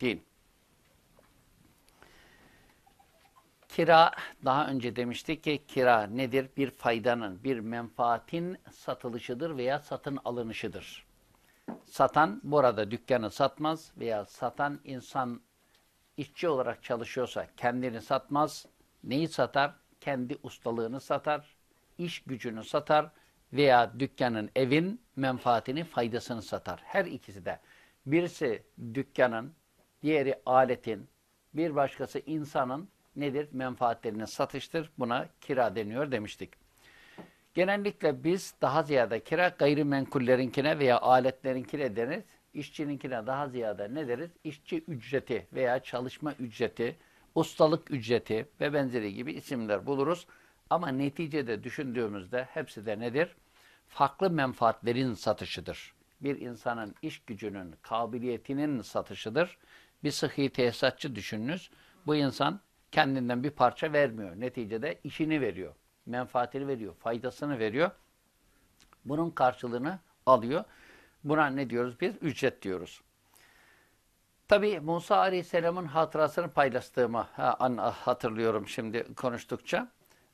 din. Kira, daha önce demiştik ki kira nedir? Bir faydanın, bir menfaatin satılışıdır veya satın alınışıdır. Satan burada dükkanı satmaz veya satan insan işçi olarak çalışıyorsa kendini satmaz. Neyi satar? Kendi ustalığını satar, iş gücünü satar veya dükkanın, evin menfaatini, faydasını satar. Her ikisi de. Birisi dükkanın, diğeri aletin, bir başkası insanın nedir? Menfaatlerini satıştır. Buna kira deniyor demiştik. Genellikle biz daha ziyade kira gayrimenkullerinkine veya aletlerinkine denir. İşçininkine daha ziyade ne deriz? İşçi ücreti veya çalışma ücreti, ustalık ücreti ve benzeri gibi isimler buluruz. Ama neticede düşündüğümüzde hepsi de nedir? Farklı menfaatlerin satışıdır. Bir insanın iş gücünün, kabiliyetinin satışıdır. Bir sıhhi tesisatçı düşününüz. Bu insan kendinden bir parça vermiyor. Neticede işini veriyor, menfaatini veriyor, faydasını veriyor. Bunun karşılığını alıyor. Buna ne diyoruz biz? Ücret diyoruz. Tabi Musa Aleyhisselam'ın hatırasını paylaştığımı hatırlıyorum şimdi konuştukça.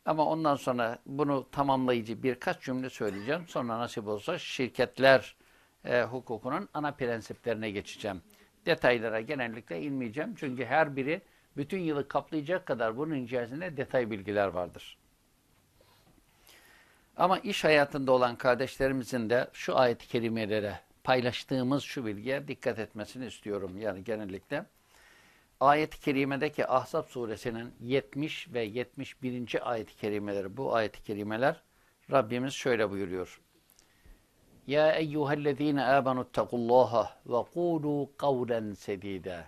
Ama ondan sonra bunu tamamlayıcı birkaç cümle söyleyeceğim. Sonra nasip olsa şirketler e, hukukunun ana prensiplerine geçeceğim. Detaylara genellikle inmeyeceğim. Çünkü her biri bütün yılı kaplayacak kadar bunun içerisinde detay bilgiler vardır. Ama iş hayatında olan kardeşlerimizin de şu ayet-i kerimelere paylaştığımız şu bilgiye dikkat etmesini istiyorum. Yani genellikle ayet-i kerimedeki Ahzab suresinin 70 ve 71. ayet-i kerimeleri bu ayet-i kerimeler Rabbimiz şöyle buyuruyor. Ya eyyühellezine amenuttakullaha ve kulu kavlen sedide.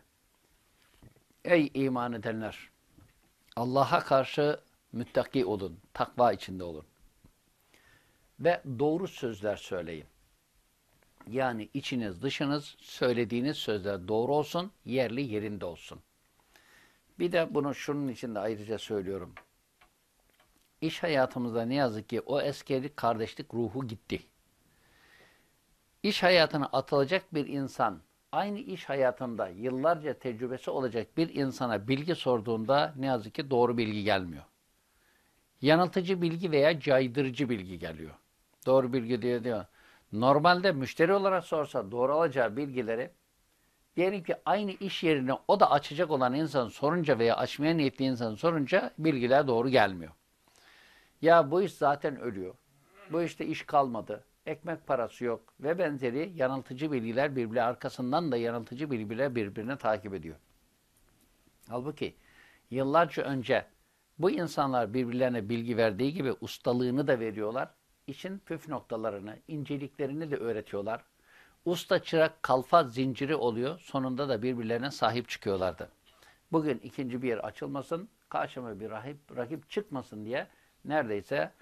Ey iman edenler! Allah'a karşı müttaki olun, takva içinde olun. Ve doğru sözler söyleyin. Yani içiniz dışınız söylediğiniz sözler doğru olsun, yerli yerinde olsun. Bir de bunu şunun için de ayrıca söylüyorum. İş hayatımızda ne yazık ki o eski kardeşlik ruhu gitti. İş hayatına atılacak bir insan aynı iş hayatında yıllarca tecrübesi olacak bir insana bilgi sorduğunda ne yazık ki doğru bilgi gelmiyor. Yanıltıcı bilgi veya caydırıcı bilgi geliyor. Doğru bilgi diyor diyor. Normalde müşteri olarak sorsa doğru alacağı bilgileri diyelim ki aynı iş yerini o da açacak olan insan sorunca veya açmaya niyetli insan sorunca bilgiler doğru gelmiyor. Ya bu iş zaten ölüyor. Bu işte iş kalmadı ekmek parası yok ve benzeri yanıltıcı bilgiler birbiri arkasından da yanıltıcı bilgiler birbirini takip ediyor. Halbuki yıllarca önce bu insanlar birbirlerine bilgi verdiği gibi ustalığını da veriyorlar. İşin püf noktalarını, inceliklerini de öğretiyorlar. Usta çırak kalfa zinciri oluyor. Sonunda da birbirlerine sahip çıkıyorlardı. Bugün ikinci bir yer açılmasın, karşıma bir rahip, rakip çıkmasın diye neredeyse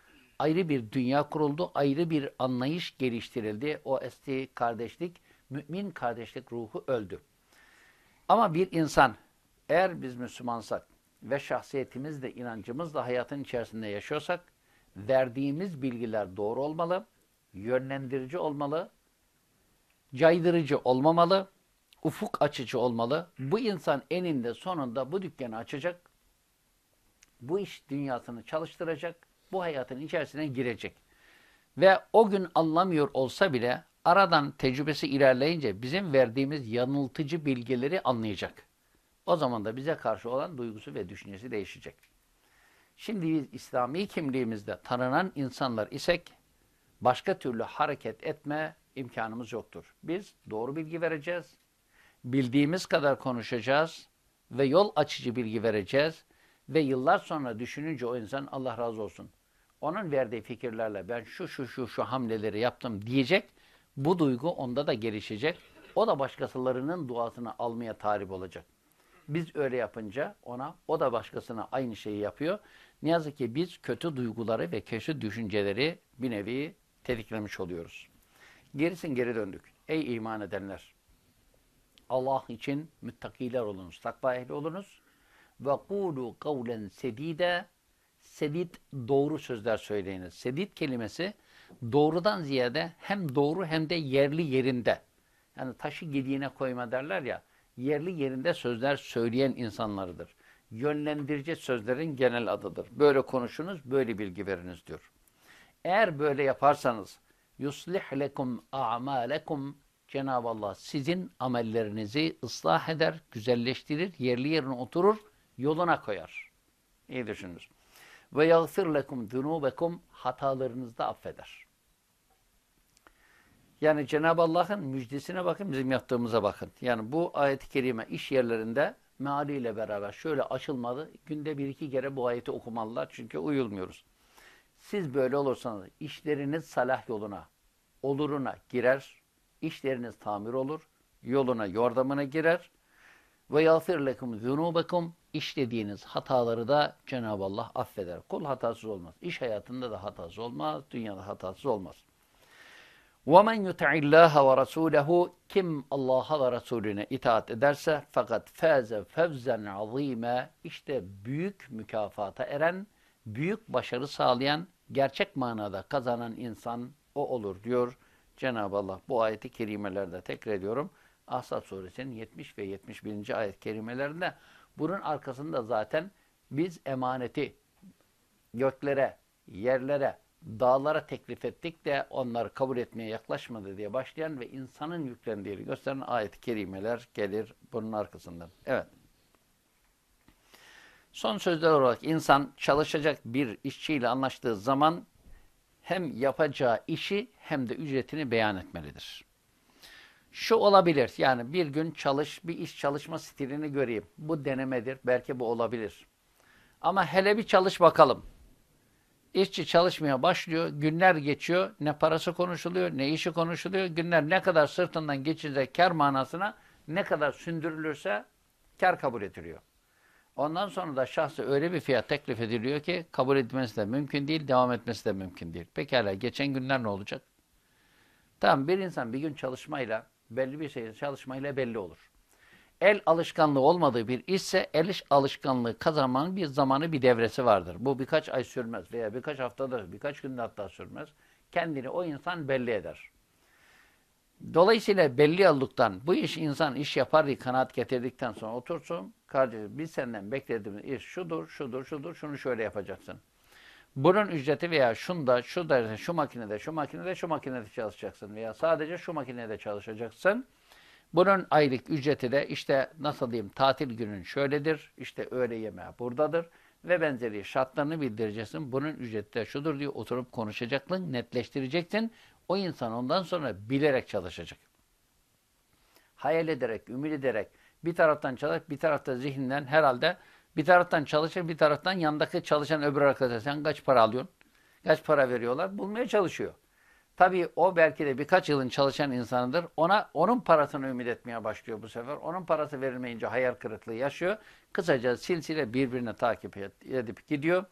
ayrı bir dünya kuruldu, ayrı bir anlayış geliştirildi. O eski kardeşlik, mümin kardeşlik ruhu öldü. Ama bir insan, eğer biz Müslümansak ve şahsiyetimizle, inancımızla hayatın içerisinde yaşıyorsak, verdiğimiz bilgiler doğru olmalı, yönlendirici olmalı, caydırıcı olmamalı, ufuk açıcı olmalı. Bu insan eninde sonunda bu dükkanı açacak, bu iş dünyasını çalıştıracak, bu hayatın içerisine girecek. Ve o gün anlamıyor olsa bile aradan tecrübesi ilerleyince bizim verdiğimiz yanıltıcı bilgileri anlayacak. O zaman da bize karşı olan duygusu ve düşüncesi değişecek. Şimdi biz İslami kimliğimizde tanınan insanlar isek başka türlü hareket etme imkanımız yoktur. Biz doğru bilgi vereceğiz, bildiğimiz kadar konuşacağız ve yol açıcı bilgi vereceğiz ve yıllar sonra düşününce o insan Allah razı olsun onun verdiği fikirlerle ben şu şu şu şu hamleleri yaptım diyecek. Bu duygu onda da gelişecek. O da başkasılarının duasını almaya talip olacak. Biz öyle yapınca ona, o da başkasına aynı şeyi yapıyor. Ne yazık ki biz kötü duyguları ve kötü düşünceleri bir nevi tetiklemiş oluyoruz. Gerisin geri döndük. Ey iman edenler! Allah için müttakiler olunuz, takva ehli olunuz. Ve kulu kavlen sedide sedit doğru sözler söyleyiniz. Sedit kelimesi doğrudan ziyade hem doğru hem de yerli yerinde. Yani taşı gediğine koyma derler ya. yerli yerinde sözler söyleyen insanlarıdır. Yönlendirici sözlerin genel adıdır. Böyle konuşunuz, böyle bilgi veriniz diyor. Eğer böyle yaparsanız yuslih lekum a'malekum Cenab-ı Allah sizin amellerinizi ıslah eder, güzelleştirir, yerli yerine oturur, yoluna koyar. İyi düşününüz. Ve yagfir lekum zunubekum hatalarınızı da affeder. Yani Cenab-ı Allah'ın müjdesine bakın, bizim yaptığımıza bakın. Yani bu ayet-i kerime iş yerlerinde mealiyle beraber şöyle açılmalı. Günde bir iki kere bu ayeti okumalılar çünkü uyulmuyoruz. Siz böyle olursanız işleriniz salah yoluna, oluruna girer, işleriniz tamir olur, yoluna, yordamına girer. Ve yağfir lekum zunubekum işlediğiniz hataları da Cenab-ı Allah affeder. Kul hatasız olmaz. İş hayatında da hatasız olmaz, dünyada hatasız olmaz. وَمَنْ يُتَعِ اللّٰهَ وَرَسُولَهُ Kim Allah'a ve Resulüne itaat ederse fakat faze fevzen azime işte büyük mükafata eren, büyük başarı sağlayan, gerçek manada kazanan insan o olur diyor Cenab-ı Allah. Bu ayeti kerimelerde tekrar ediyorum. Ahzab suresinin 70 ve 71. ayet kerimelerinde bunun arkasında zaten biz emaneti göklere, yerlere, dağlara teklif ettik de onlar kabul etmeye yaklaşmadı diye başlayan ve insanın yüklendiğini gösteren ayet-i kerimeler gelir bunun arkasından. Evet. Son sözler olarak insan çalışacak bir işçiyle anlaştığı zaman hem yapacağı işi hem de ücretini beyan etmelidir. Şu olabilir, yani bir gün çalış, bir iş çalışma stilini göreyim. Bu denemedir, belki bu olabilir. Ama hele bir çalış bakalım. İşçi çalışmaya başlıyor, günler geçiyor, ne parası konuşuluyor, ne işi konuşuluyor. Günler ne kadar sırtından geçecek kar manasına ne kadar sündürülürse kar kabul ediliyor. Ondan sonra da şahsı öyle bir fiyat teklif ediliyor ki kabul etmesi de mümkün değil, devam etmesi de mümkün değil. Pekala geçen günler ne olacak? Tamam bir insan bir gün çalışmayla, belli bir şey çalışmayla belli olur. El alışkanlığı olmadığı bir işse el iş alışkanlığı kazanmanın bir zamanı bir devresi vardır. Bu birkaç ay sürmez veya birkaç haftada, birkaç günde hatta sürmez. Kendini o insan belli eder. Dolayısıyla belli olduktan bu iş insan iş yapar diye kanaat getirdikten sonra otursun. Kardeşim biz senden beklediğimiz iş şudur, şudur, şudur, şunu şöyle yapacaksın. Bunun ücreti veya şunda, şurada, şu makinede, şu makinede, şu makinede çalışacaksın veya sadece şu makinede çalışacaksın. Bunun aylık ücreti de işte nasıl diyeyim tatil günün şöyledir, işte öğle yemeği buradadır ve benzeri şartlarını bildireceksin. Bunun ücreti de şudur diye oturup konuşacaksın, netleştireceksin. O insan ondan sonra bilerek çalışacak. Hayal ederek, ümit ederek, bir taraftan çalışıp bir tarafta zihninden herhalde bir taraftan çalışır, bir taraftan yandaki çalışan öbür arkadaş sen kaç para alıyorsun? Kaç para veriyorlar? Bulmaya çalışıyor. Tabii o belki de birkaç yılın çalışan insanıdır. Ona onun parasını ümit etmeye başlıyor bu sefer. Onun parası verilmeyince hayal kırıklığı yaşıyor. Kısaca silsile birbirine takip edip gidiyor.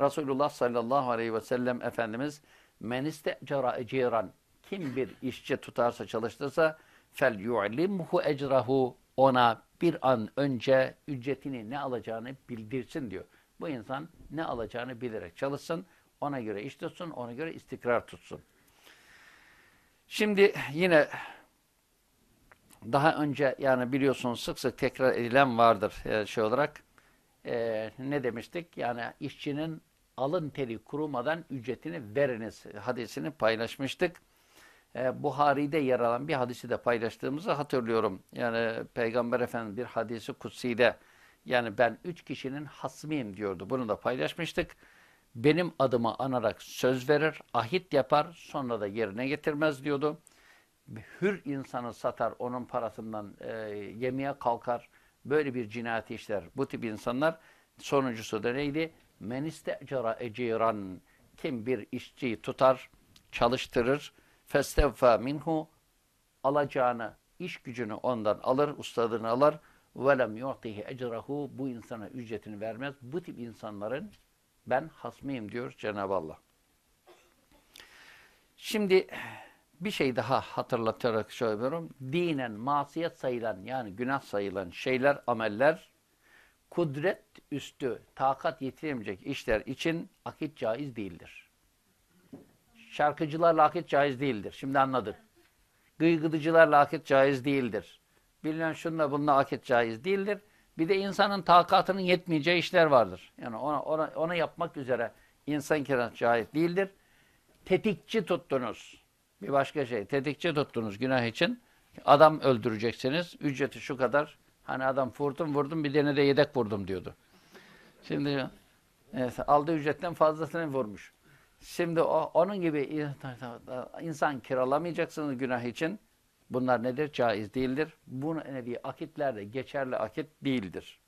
Resulullah sallallahu aleyhi ve sellem Efendimiz men iste'cara eciran kim bir işçi tutarsa çalıştırsa fel yu'limhu ecrahu ona bir an önce ücretini ne alacağını bildirsin diyor. Bu insan ne alacağını bilerek çalışsın, ona göre iş tutsun, ona göre istikrar tutsun. Şimdi yine daha önce yani biliyorsunuz sık sık tekrar edilen vardır e, şey olarak. E, ne demiştik? Yani işçinin alın teri kurumadan ücretini veriniz hadisini paylaşmıştık. E, Buhari'de yer alan bir hadisi de paylaştığımızı hatırlıyorum. Yani Peygamber Efendimiz bir hadisi kutsi'de yani ben üç kişinin hasmiyim diyordu. Bunu da paylaşmıştık. Benim adıma anarak söz verir, ahit yapar, sonra da yerine getirmez diyordu. Hür insanı satar, onun parasından e, yemeye kalkar. Böyle bir cinayeti işler. Bu tip insanlar sonuncusu da neydi? Men iste'cara eciran. Kim bir işçiyi tutar, çalıştırır, festevfa minhu alacağını, iş gücünü ondan alır, ustadını alır. Velem yu'tihi ecrahu bu insana ücretini vermez. Bu tip insanların ben hasmıyım diyor Cenab-ı Allah. Şimdi bir şey daha hatırlatarak söylüyorum. Dinen masiyet sayılan yani günah sayılan şeyler, ameller kudret üstü, takat yetiremeyecek işler için akit caiz değildir. Şarkıcılarla akit caiz değildir. Şimdi anladık. Gıygıdıcılarla akit caiz değildir. bilinen şunla bununla akit caiz değildir. Bir de insanın takatının yetmeyeceği işler vardır. Yani ona, ona, ona yapmak üzere insan kirası caiz değildir. Tetikçi tuttunuz. Bir başka şey. Tetikçi tuttunuz günah için. Adam öldüreceksiniz. Ücreti şu kadar. Hani adam vurdum vurdum bir tane de yedek vurdum diyordu. Şimdi evet, aldığı ücretten fazlasını vurmuş. Şimdi o, onun gibi insan kiralamayacaksınız günah için. Bunlar nedir? Caiz değildir. Bu nevi akitlerde geçerli akit değildir.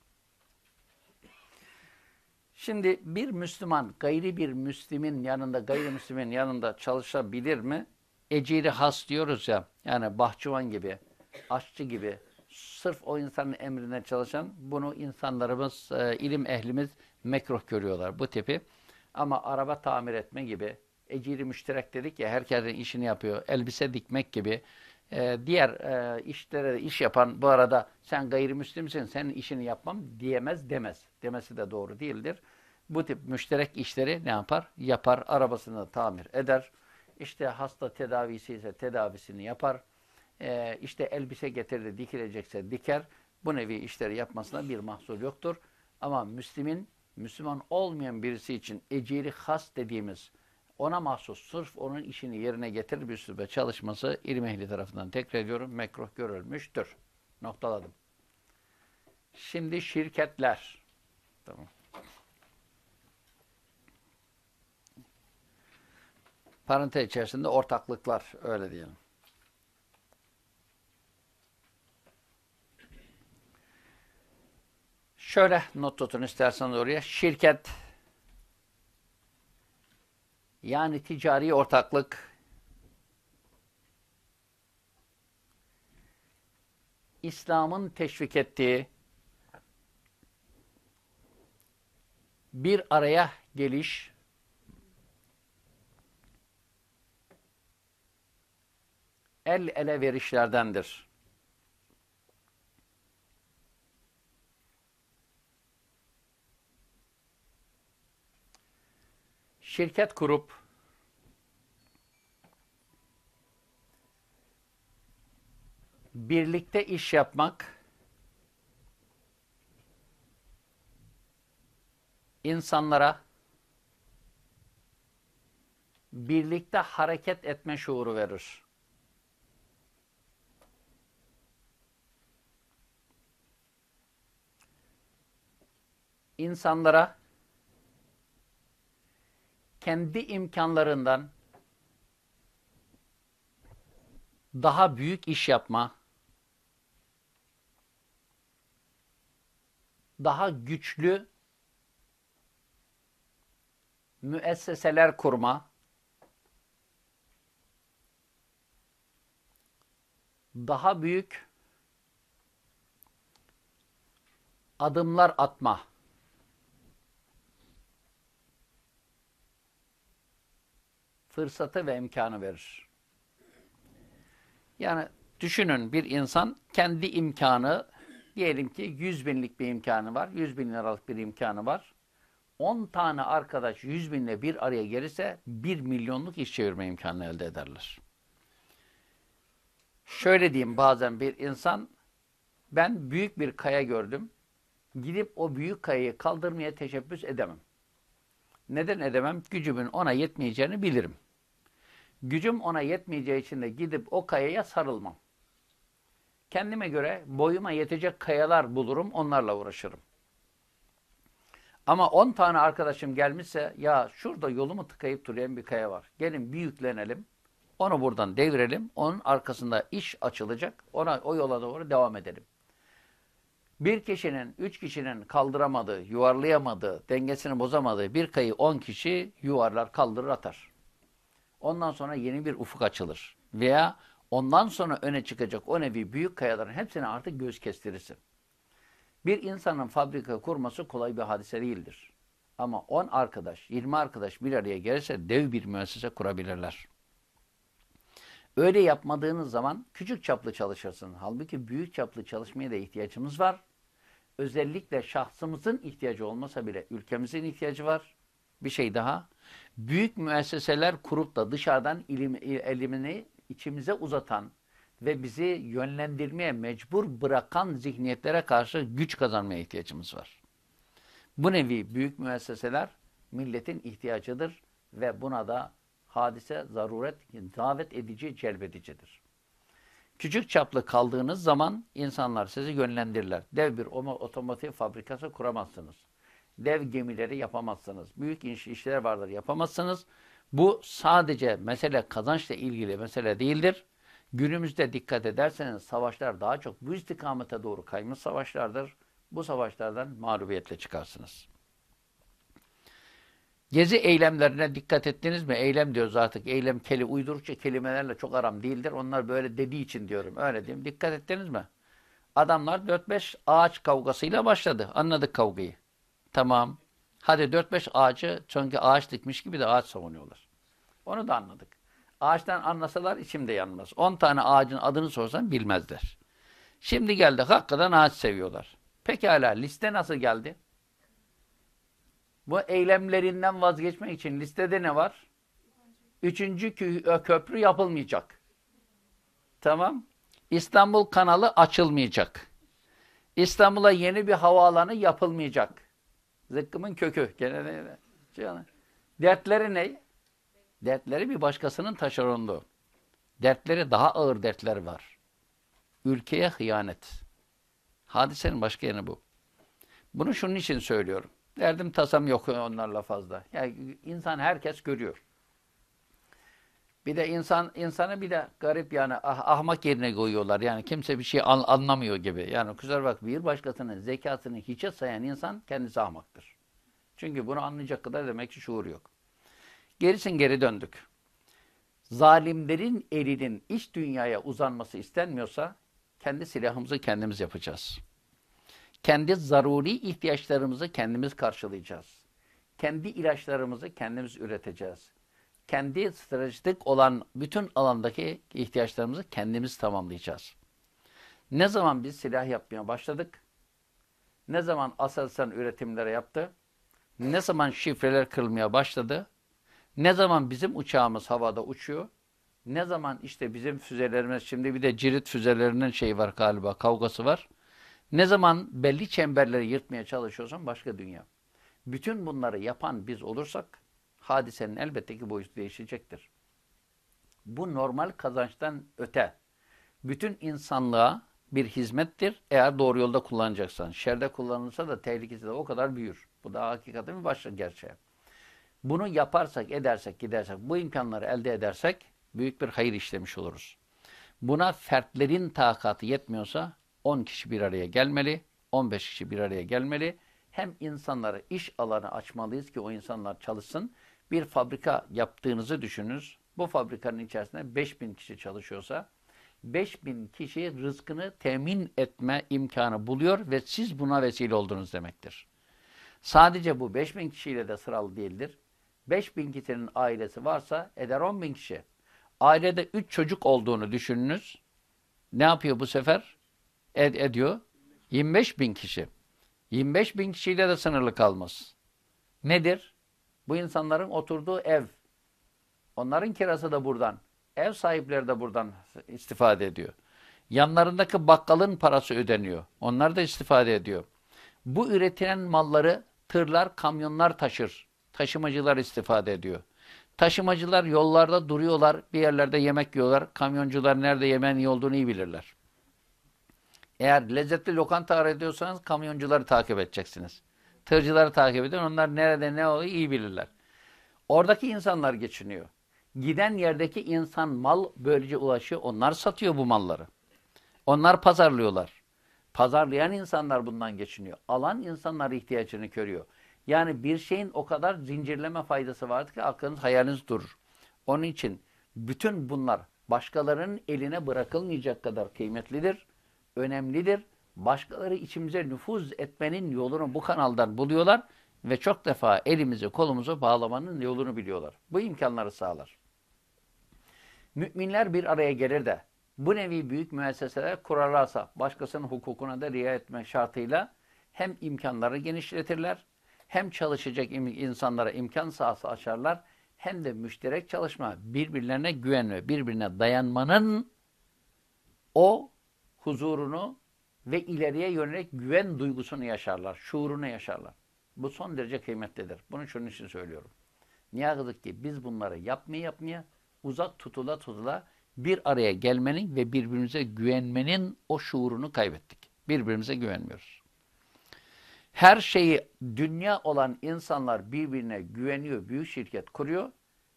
Şimdi bir Müslüman gayri bir Müslümin yanında, gayrimüslimin yanında çalışabilir mi? Eciri has diyoruz ya, yani bahçıvan gibi, aşçı gibi, sırf o insanın emrine çalışan, bunu insanlarımız, e, ilim ehlimiz mekruh görüyorlar bu tipi. Ama araba tamir etme gibi, eciri müşterek dedik ya, herkesin işini yapıyor, elbise dikmek gibi, e, diğer e, işlere iş yapan bu arada sen gayrimüslimsin, senin işini yapmam diyemez demez. Demesi de doğru değildir. Bu tip müşterek işleri ne yapar? Yapar, arabasını tamir eder. İşte hasta tedavisi ise tedavisini yapar. E, işte elbise getirir, dikilecekse diker. Bu nevi işleri yapmasına bir mahsur yoktur. Ama Müslümin, Müslüman olmayan birisi için eciri has dediğimiz ona mahsus sırf onun işini yerine getirir bir üsluba çalışması ilim ehli tarafından tekrar ediyorum mekruh görülmüştür. Noktaladım. Şimdi şirketler. Tamam. Parantez içerisinde ortaklıklar öyle diyelim. Şöyle not tutun isterseniz oraya. Şirket yani ticari ortaklık İslam'ın teşvik ettiği bir araya geliş el ele verişlerdendir. Şirket kurup birlikte iş yapmak insanlara birlikte hareket etme şuuru verir. İnsanlara kendi imkanlarından daha büyük iş yapma, daha güçlü müesseseler kurma, daha büyük adımlar atma. Fırsatı ve imkanı verir. Yani düşünün bir insan kendi imkanı, diyelim ki 100 binlik bir imkanı var, 100 bin liralık bir imkanı var. 10 tane arkadaş 100 binle bir araya gelirse 1 milyonluk iş çevirme imkanı elde ederler. Şöyle diyeyim bazen bir insan, ben büyük bir kaya gördüm, gidip o büyük kayayı kaldırmaya teşebbüs edemem. Neden edemem? Gücümün ona yetmeyeceğini bilirim. Gücüm ona yetmeyeceği için de gidip o kayaya sarılmam. Kendime göre boyuma yetecek kayalar bulurum, onlarla uğraşırım. Ama 10 tane arkadaşım gelmişse ya şurada yolumu tıkayıp duruyan bir kaya var. Gelin büyüklenelim. Onu buradan devirelim. Onun arkasında iş açılacak. Ona o yola doğru devam edelim. Bir kişinin, üç kişinin kaldıramadığı, yuvarlayamadığı, dengesini bozamadığı bir kayı on kişi yuvarlar, kaldırır, atar. Ondan sonra yeni bir ufuk açılır. Veya ondan sonra öne çıkacak o nevi büyük kayaların hepsine artık göz kestirirsin. Bir insanın fabrika kurması kolay bir hadise değildir. Ama 10 arkadaş, 20 arkadaş bir araya gelirse dev bir müessese kurabilirler. Öyle yapmadığınız zaman küçük çaplı çalışırsın. Halbuki büyük çaplı çalışmaya da ihtiyacımız var. Özellikle şahsımızın ihtiyacı olmasa bile ülkemizin ihtiyacı var. Bir şey daha büyük müesseseler kurup da dışarıdan ilim, elimini içimize uzatan, ve bizi yönlendirmeye mecbur bırakan zihniyetlere karşı güç kazanmaya ihtiyacımız var. Bu nevi büyük müesseseler milletin ihtiyacıdır ve buna da hadise, zaruret, davet edici, celbedicidir. Küçük çaplı kaldığınız zaman insanlar sizi yönlendirirler. Dev bir otomotiv fabrikası kuramazsınız. Dev gemileri yapamazsınız. Büyük iş, işler vardır yapamazsınız. Bu sadece mesele kazançla ilgili mesele değildir. Günümüzde dikkat ederseniz savaşlar daha çok bu istikamete doğru kaymış savaşlardır. Bu savaşlardan mağlubiyetle çıkarsınız. Gezi eylemlerine dikkat ettiniz mi? Eylem diyoruz artık. Eylem keli uydurukça kelimelerle çok aram değildir. Onlar böyle dediği için diyorum. Öyle diyeyim. Dikkat ettiniz mi? Adamlar 4-5 ağaç kavgasıyla başladı. Anladık kavgayı. Tamam. Hadi 4-5 ağacı çünkü ağaç dikmiş gibi de ağaç savunuyorlar. Onu da anladık. Ağaçtan anlasalar içimde yanmaz. 10 tane ağacın adını sorsan bilmezler. Şimdi geldi hakikaten ağaç seviyorlar. Pekala liste nasıl geldi? Bu eylemlerinden vazgeçmek için listede ne var? Üçüncü köprü yapılmayacak. Tamam. İstanbul kanalı açılmayacak. İstanbul'a yeni bir havaalanı yapılmayacak. Zıkkımın kökü. Gene Dertleri ne? Dertleri bir başkasının taşeronluğu. Dertleri daha ağır dertler var. Ülkeye hıyanet. Hadisenin başka yanı bu. Bunu şunun için söylüyorum. Derdim tasam yok onlarla fazla. Yani insan herkes görüyor. Bir de insan insanı bir de garip yani ah, ahmak yerine koyuyorlar. Yani kimse bir şey an, anlamıyor gibi. Yani kusura bak bir başkasının zekatını hiçe sayan insan kendisi ahmaktır. Çünkü bunu anlayacak kadar demek ki şuur yok. Gerisin geri döndük. Zalimlerin elinin iç dünyaya uzanması istenmiyorsa kendi silahımızı kendimiz yapacağız. Kendi zaruri ihtiyaçlarımızı kendimiz karşılayacağız. Kendi ilaçlarımızı kendimiz üreteceğiz. Kendi stratejik olan bütün alandaki ihtiyaçlarımızı kendimiz tamamlayacağız. Ne zaman biz silah yapmaya başladık? Ne zaman Aselsan üretimlere yaptı? Ne zaman şifreler kırılmaya başladı? Ne zaman bizim uçağımız havada uçuyor? Ne zaman işte bizim füzelerimiz, şimdi bir de cirit füzelerinin şey var galiba, kavgası var. Ne zaman belli çemberleri yırtmaya çalışıyorsan başka dünya. Bütün bunları yapan biz olursak hadisenin elbette ki boyutu değişecektir. Bu normal kazançtan öte. Bütün insanlığa bir hizmettir eğer doğru yolda kullanacaksan. Şerde kullanılırsa da tehlikesi de o kadar büyür. Bu da hakikaten bir başka gerçeği. Bunu yaparsak, edersek, gidersek, bu imkanları elde edersek büyük bir hayır işlemiş oluruz. Buna fertlerin takatı yetmiyorsa 10 kişi bir araya gelmeli, 15 kişi bir araya gelmeli. Hem insanlara iş alanı açmalıyız ki o insanlar çalışsın. Bir fabrika yaptığınızı düşününüz. Bu fabrikanın içerisinde 5000 kişi çalışıyorsa 5000 kişi rızkını temin etme imkanı buluyor ve siz buna vesile oldunuz demektir. Sadece bu 5000 kişiyle de sıralı değildir. 5000 kişinin ailesi varsa eder 10 bin kişi. Ailede 3 çocuk olduğunu düşününüz. Ne yapıyor bu sefer? Ed ediyor. 25 bin kişi. 25 bin kişiyle de sınırlı kalmaz. Nedir? Bu insanların oturduğu ev. Onların kirası da buradan. Ev sahipleri de buradan istifade ediyor. Yanlarındaki bakkalın parası ödeniyor. Onlar da istifade ediyor. Bu üretilen malları tırlar, kamyonlar taşır. Taşımacılar istifade ediyor. Taşımacılar yollarda duruyorlar, bir yerlerde yemek yiyorlar. Kamyoncular nerede yemeğin iyi olduğunu iyi bilirler. Eğer lezzetli lokanta arıyorsanız kamyoncuları takip edeceksiniz. Tırcıları takip edin. Onlar nerede ne oluyor iyi bilirler. Oradaki insanlar geçiniyor. Giden yerdeki insan mal böylece ulaşıyor. Onlar satıyor bu malları. Onlar pazarlıyorlar. Pazarlayan insanlar bundan geçiniyor. Alan insanlar ihtiyacını görüyor. Yani bir şeyin o kadar zincirleme faydası vardır ki aklınız hayaliniz durur. Onun için bütün bunlar başkalarının eline bırakılmayacak kadar kıymetlidir, önemlidir. Başkaları içimize nüfuz etmenin yolunu bu kanaldan buluyorlar ve çok defa elimizi kolumuzu bağlamanın yolunu biliyorlar. Bu imkanları sağlar. Müminler bir araya gelir de bu nevi büyük müesseseler kurarlarsa başkasının hukukuna da riayet etmek şartıyla hem imkanları genişletirler hem çalışacak insanlara imkan sahası açarlar hem de müşterek çalışma, birbirlerine güvenme, birbirine dayanmanın o huzurunu ve ileriye yönelik güven duygusunu yaşarlar, şuurunu yaşarlar. Bu son derece kıymetlidir. Bunu şunun için söylüyorum. Niye kızık ki biz bunları yapmaya yapmaya uzak tutula tutula bir araya gelmenin ve birbirimize güvenmenin o şuurunu kaybettik. Birbirimize güvenmiyoruz. Her şeyi dünya olan insanlar birbirine güveniyor, büyük şirket kuruyor.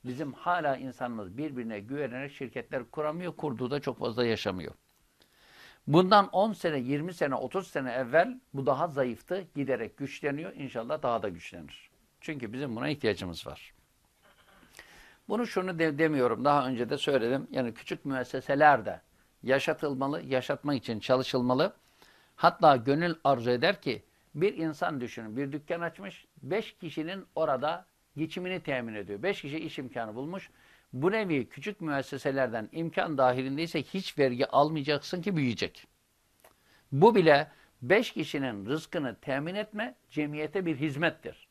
Bizim hala insanımız birbirine güvenerek şirketler kuramıyor, kurduğu da çok fazla yaşamıyor. Bundan 10 sene, 20 sene, 30 sene evvel bu daha zayıftı. Giderek güçleniyor. İnşallah daha da güçlenir. Çünkü bizim buna ihtiyacımız var. Bunu şunu de, demiyorum. Daha önce de söyledim. Yani küçük müesseseler de yaşatılmalı, yaşatmak için çalışılmalı. Hatta gönül arzu eder ki bir insan düşünün. Bir dükkan açmış. Beş kişinin orada geçimini temin ediyor. Beş kişi iş imkanı bulmuş. Bu nevi küçük müesseselerden imkan dahilindeyse hiç vergi almayacaksın ki büyüyecek. Bu bile beş kişinin rızkını temin etme cemiyete bir hizmettir.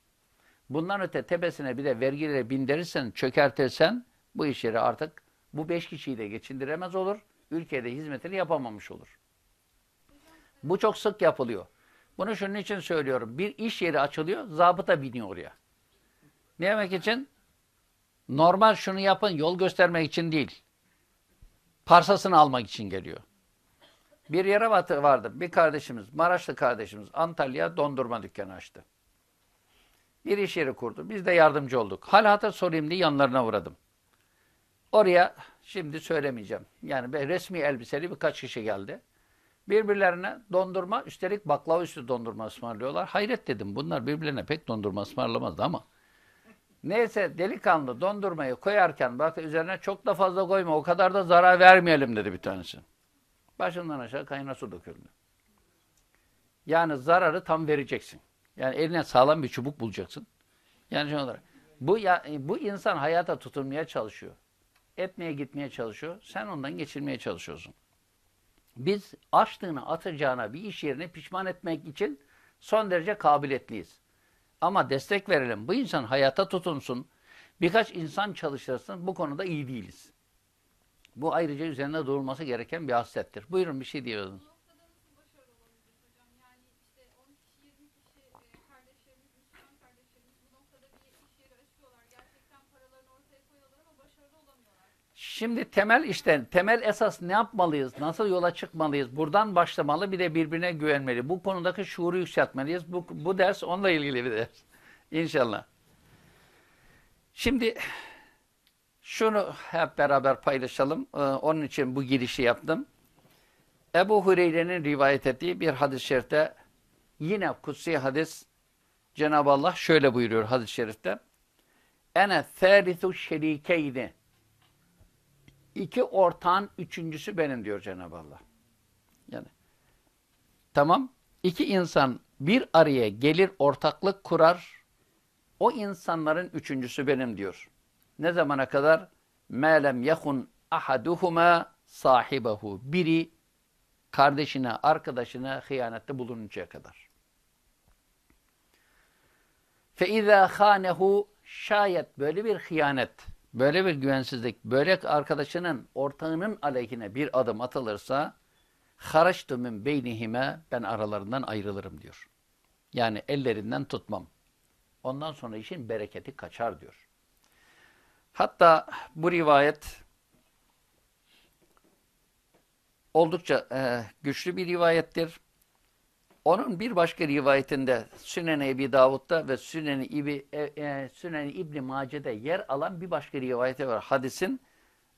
Bundan öte tepesine bir de vergileri bindirirsen, çökertirsen bu iş yeri artık bu beş kişiyi de geçindiremez olur. Ülkede hizmetini yapamamış olur. Bu çok sık yapılıyor. Bunu şunun için söylüyorum. Bir iş yeri açılıyor, zabıta biniyor oraya. Ne demek için? Normal şunu yapın, yol göstermek için değil. Parsasını almak için geliyor. Bir yere vardı. Bir kardeşimiz, Maraşlı kardeşimiz Antalya dondurma dükkanı açtı. Bir iş yeri kurdu. Biz de yardımcı olduk. Hal hatır sorayım diye yanlarına uğradım. Oraya şimdi söylemeyeceğim. Yani resmi elbiseli birkaç kişi geldi. Birbirlerine dondurma, üstelik baklava üstü dondurma ısmarlıyorlar. Hayret dedim. Bunlar birbirlerine pek dondurma ısmarlamazdı ama. Neyse delikanlı dondurmayı koyarken bak üzerine çok da fazla koyma o kadar da zarar vermeyelim dedi bir tanesi. Başından aşağı kaynar su döküldü. Yani zararı tam vereceksin. Yani eline sağlam bir çubuk bulacaksın. Yani şey olarak. Bu, ya, bu insan hayata tutunmaya çalışıyor. Etmeye gitmeye çalışıyor. Sen ondan geçirmeye çalışıyorsun. Biz açtığını atacağına bir iş yerine pişman etmek için son derece kabiliyetliyiz. Ama destek verelim. Bu insan hayata tutunsun. Birkaç insan çalıştırsın. Bu konuda iyi değiliz. Bu ayrıca üzerinde durulması gereken bir haslettir. Buyurun bir şey diyordunuz. Şimdi temel işte temel esas ne yapmalıyız? Nasıl yola çıkmalıyız? Buradan başlamalı bir de birbirine güvenmeli. Bu konudaki şuuru yükseltmeliyiz. Bu, bu ders onunla ilgili bir ders. İnşallah. Şimdi şunu hep beraber paylaşalım. Ee, onun için bu girişi yaptım. Ebu Hureyre'nin rivayet ettiği bir hadis-i şerifte yine kutsi hadis Cenab-ı Allah şöyle buyuruyor hadis-i şerifte. Ene thârithu şerikeyni İki ortağın üçüncüsü benim diyor Cenab-ı Allah. Yani tamam iki insan bir araya gelir ortaklık kurar. O insanların üçüncüsü benim diyor. Ne zamana kadar? Melem yahun ahaduhuma sahibahu. Biri kardeşine, arkadaşına hıyanette bulununcaya kadar. Fe izâ khânehu şayet böyle bir hıyanet böyle bir güvensizlik, böyle arkadaşının, ortağının aleyhine bir adım atılırsa haraçtu min beynihime ben aralarından ayrılırım diyor. Yani ellerinden tutmam. Ondan sonra işin bereketi kaçar diyor. Hatta bu rivayet oldukça e, güçlü bir rivayettir. Onun bir başka rivayetinde Sünen-i Ebi Davud'da ve Sünen-i e, e, Sünen İbni Mace'de yer alan bir başka rivayete var. Hadisin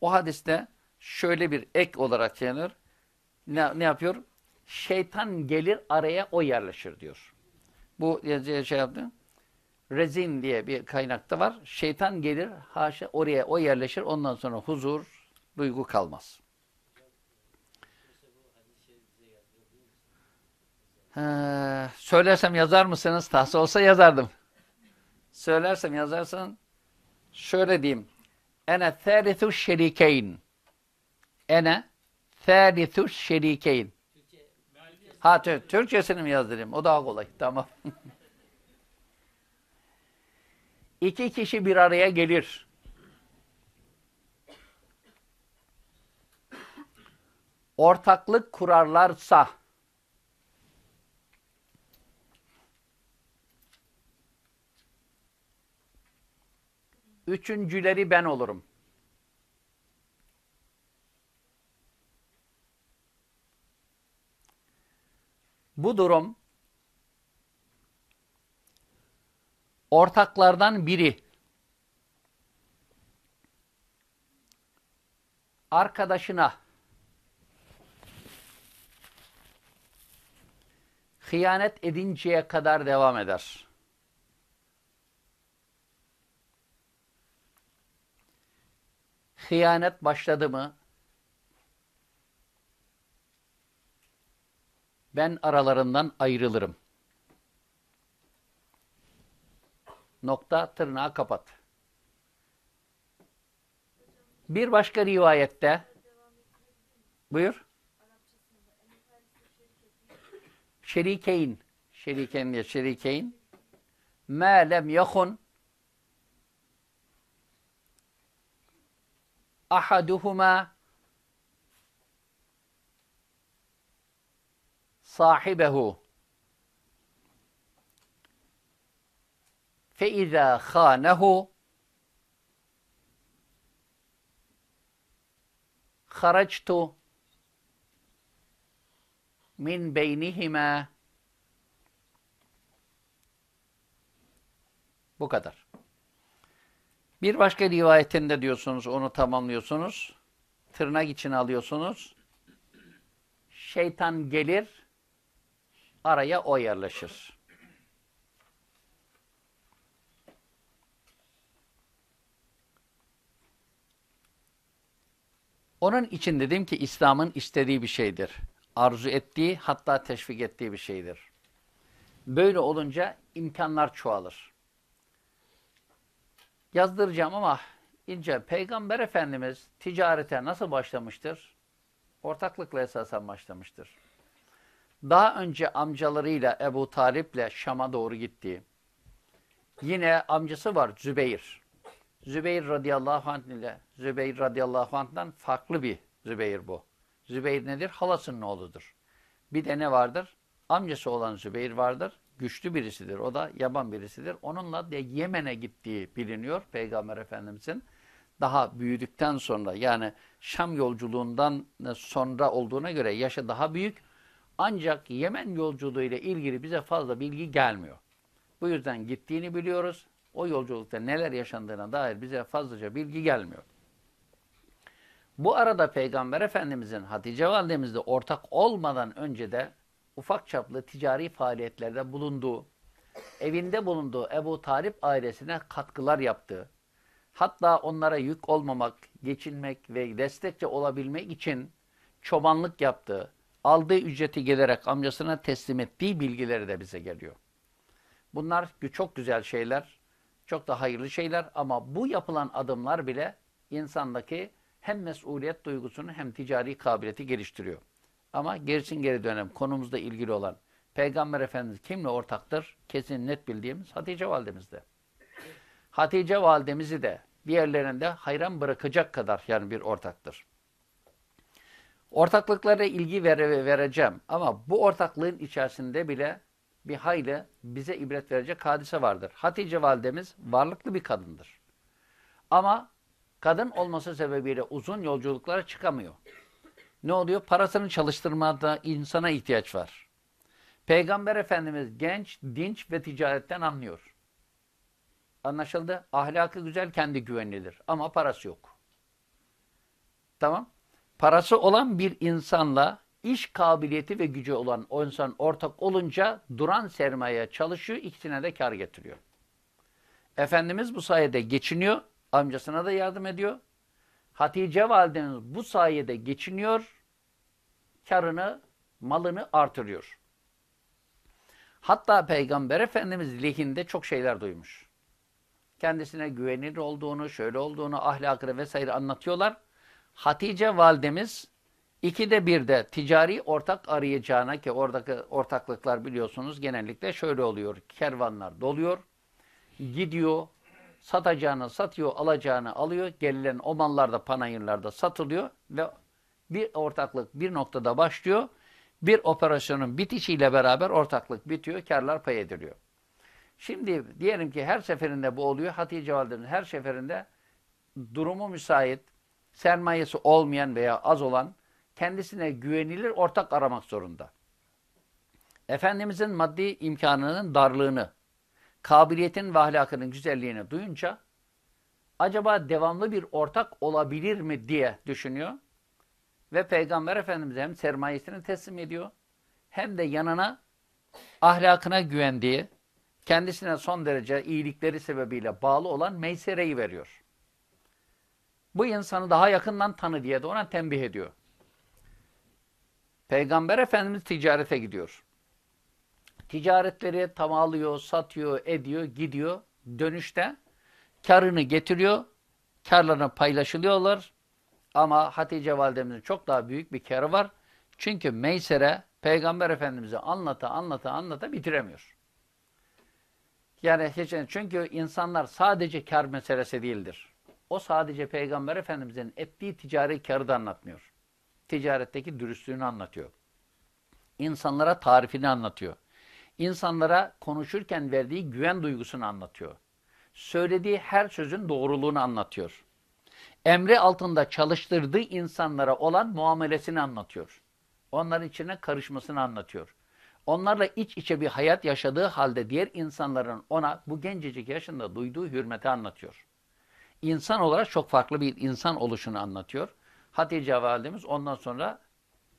o hadiste şöyle bir ek olarak gelir. Ne, ne yapıyor? Şeytan gelir araya o yerleşir diyor. Bu şey yaptı. Rezin diye bir kaynakta var. Şeytan gelir haşa oraya o yerleşir. Ondan sonra huzur, duygu kalmaz. He, söylersem yazar mısınız? Tahsi olsa yazardım. Söylersem yazarsan şöyle diyeyim. Ene thalithu şerikeyn. Ene thalithu şerikeyn. Ha Türkçesini mi yazdırayım? O daha kolay. Tamam. İki kişi bir araya gelir. ortaklık kurarlarsa üçüncüleri ben olurum. Bu durum ortaklardan biri arkadaşına hıyanet edinceye kadar devam eder. Hıyanet başladı mı ben aralarından ayrılırım. Nokta tırnağı kapat. Bir başka rivayette buyur. Şerikeyn. Şerikeyn diye şerikeyn. Ma lem yakun أحدهما صاحبه. فإذا خانه خرجت من بينهما. بقدر Bir başka rivayetinde diyorsunuz, onu tamamlıyorsunuz. Tırnak içine alıyorsunuz. Şeytan gelir, araya o yerleşir. Onun için dedim ki İslam'ın istediği bir şeydir. Arzu ettiği hatta teşvik ettiği bir şeydir. Böyle olunca imkanlar çoğalır. Yazdıracağım ama ince Peygamber Efendimiz ticarete nasıl başlamıştır? Ortaklıkla esasen başlamıştır. Daha önce amcalarıyla Ebu Talip'le Şam'a doğru gitti. Yine amcası var Zübeyir. Zübeyir radıyallahu anh ile Zübeyir radıyallahu anh'dan farklı bir Zübeyir bu. Zübeyir nedir? Halasının oğludur. Bir de ne vardır? Amcası olan Zübeyir vardır. Güçlü birisidir. O da yaban birisidir. Onunla Yemen'e gittiği biliniyor Peygamber Efendimizin. Daha büyüdükten sonra yani Şam yolculuğundan sonra olduğuna göre yaşı daha büyük. Ancak Yemen yolculuğu ile ilgili bize fazla bilgi gelmiyor. Bu yüzden gittiğini biliyoruz. O yolculukta neler yaşandığına dair bize fazlaca bilgi gelmiyor. Bu arada Peygamber Efendimizin Hatice Validemizle ortak olmadan önce de ufak çaplı ticari faaliyetlerde bulunduğu, evinde bulunduğu Ebu Talip ailesine katkılar yaptığı, hatta onlara yük olmamak, geçinmek ve destekçi olabilmek için çobanlık yaptığı, aldığı ücreti gelerek amcasına teslim ettiği bilgileri de bize geliyor. Bunlar çok güzel şeyler, çok da hayırlı şeyler ama bu yapılan adımlar bile insandaki hem mesuliyet duygusunu hem ticari kabiliyeti geliştiriyor. Ama gerisin geri dönem konumuzda ilgili olan Peygamber Efendimiz kimle ortaktır? Kesin net bildiğimiz Hatice validemizde. Hatice validemizi de diğerlerinde hayran bırakacak kadar yani bir ortaktır. Ortaklıklara ilgi vere, vereceğim ama bu ortaklığın içerisinde bile bir hayli bize ibret verecek hadise vardır. Hatice validemiz varlıklı bir kadındır. Ama kadın olması sebebiyle uzun yolculuklara çıkamıyor. Ne oluyor? Parasını çalıştırmada insana ihtiyaç var. Peygamber Efendimiz genç, dinç ve ticaretten anlıyor. Anlaşıldı? Ahlakı güzel, kendi güvenilir. Ama parası yok. Tamam. Parası olan bir insanla iş kabiliyeti ve gücü olan o insan ortak olunca duran sermaye çalışıyor, ikisine de kar getiriyor. Efendimiz bu sayede geçiniyor, amcasına da yardım ediyor. Hatice validemiz bu sayede geçiniyor, karını, malını artırıyor. Hatta Peygamber Efendimiz lehinde çok şeyler duymuş. Kendisine güvenilir olduğunu, şöyle olduğunu, ahlakını vesaire anlatıyorlar. Hatice validemiz ikide bir de ticari ortak arayacağına ki oradaki ortaklıklar biliyorsunuz genellikle şöyle oluyor. Kervanlar doluyor, gidiyor, satacağını satıyor, alacağını alıyor. Gelilen o mallar da panayırlarda satılıyor ve Bir ortaklık bir noktada başlıyor. Bir operasyonun bitişiyle beraber ortaklık bitiyor, karlar pay ediliyor. Şimdi diyelim ki her seferinde bu oluyor. Hatice Validemiz her seferinde durumu müsait, sermayesi olmayan veya az olan kendisine güvenilir ortak aramak zorunda. Efendimizin maddi imkanının darlığını, kabiliyetin ve ahlakının güzelliğini duyunca acaba devamlı bir ortak olabilir mi diye düşünüyor. Ve Peygamber Efendimiz hem sermayesini teslim ediyor hem de yanına ahlakına güvendiği, kendisine son derece iyilikleri sebebiyle bağlı olan Meysere'yi veriyor. Bu insanı daha yakından tanı diye de ona tembih ediyor. Peygamber Efendimiz ticarete gidiyor. Ticaretleri tamamlıyor, satıyor, ediyor, gidiyor. Dönüşte karını getiriyor. Karlarını paylaşılıyorlar. Ama Hatice validemizin çok daha büyük bir karı var. Çünkü Meysere Peygamber Efendimiz'e anlata anlata anlata bitiremiyor. Yani hiç, çünkü insanlar sadece kar meselesi değildir. O sadece Peygamber Efendimiz'in ettiği ticari karı da anlatmıyor. Ticaretteki dürüstlüğünü anlatıyor. İnsanlara tarifini anlatıyor. İnsanlara konuşurken verdiği güven duygusunu anlatıyor. Söylediği her sözün doğruluğunu anlatıyor. Emri altında çalıştırdığı insanlara olan muamelesini anlatıyor. Onların içine karışmasını anlatıyor. Onlarla iç içe bir hayat yaşadığı halde diğer insanların ona bu gencecik yaşında duyduğu hürmeti anlatıyor. İnsan olarak çok farklı bir insan oluşunu anlatıyor. Hatice validemiz ondan sonra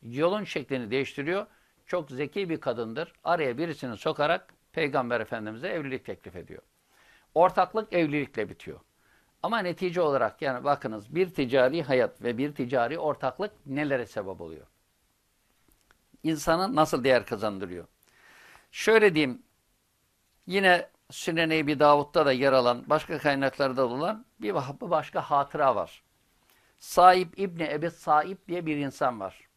yolun şeklini değiştiriyor. Çok zeki bir kadındır. Araya birisini sokarak Peygamber Efendimiz'e evlilik teklif ediyor. Ortaklık evlilikle bitiyor. Ama netice olarak yani bakınız bir ticari hayat ve bir ticari ortaklık nelere sebep oluyor? İnsanın nasıl değer kazandırıyor? Şöyle diyeyim, yine Sünen-i Ebi da yer alan, başka kaynaklarda olan bir başka hatıra var. Saib İbni Ebi Saib diye bir insan var.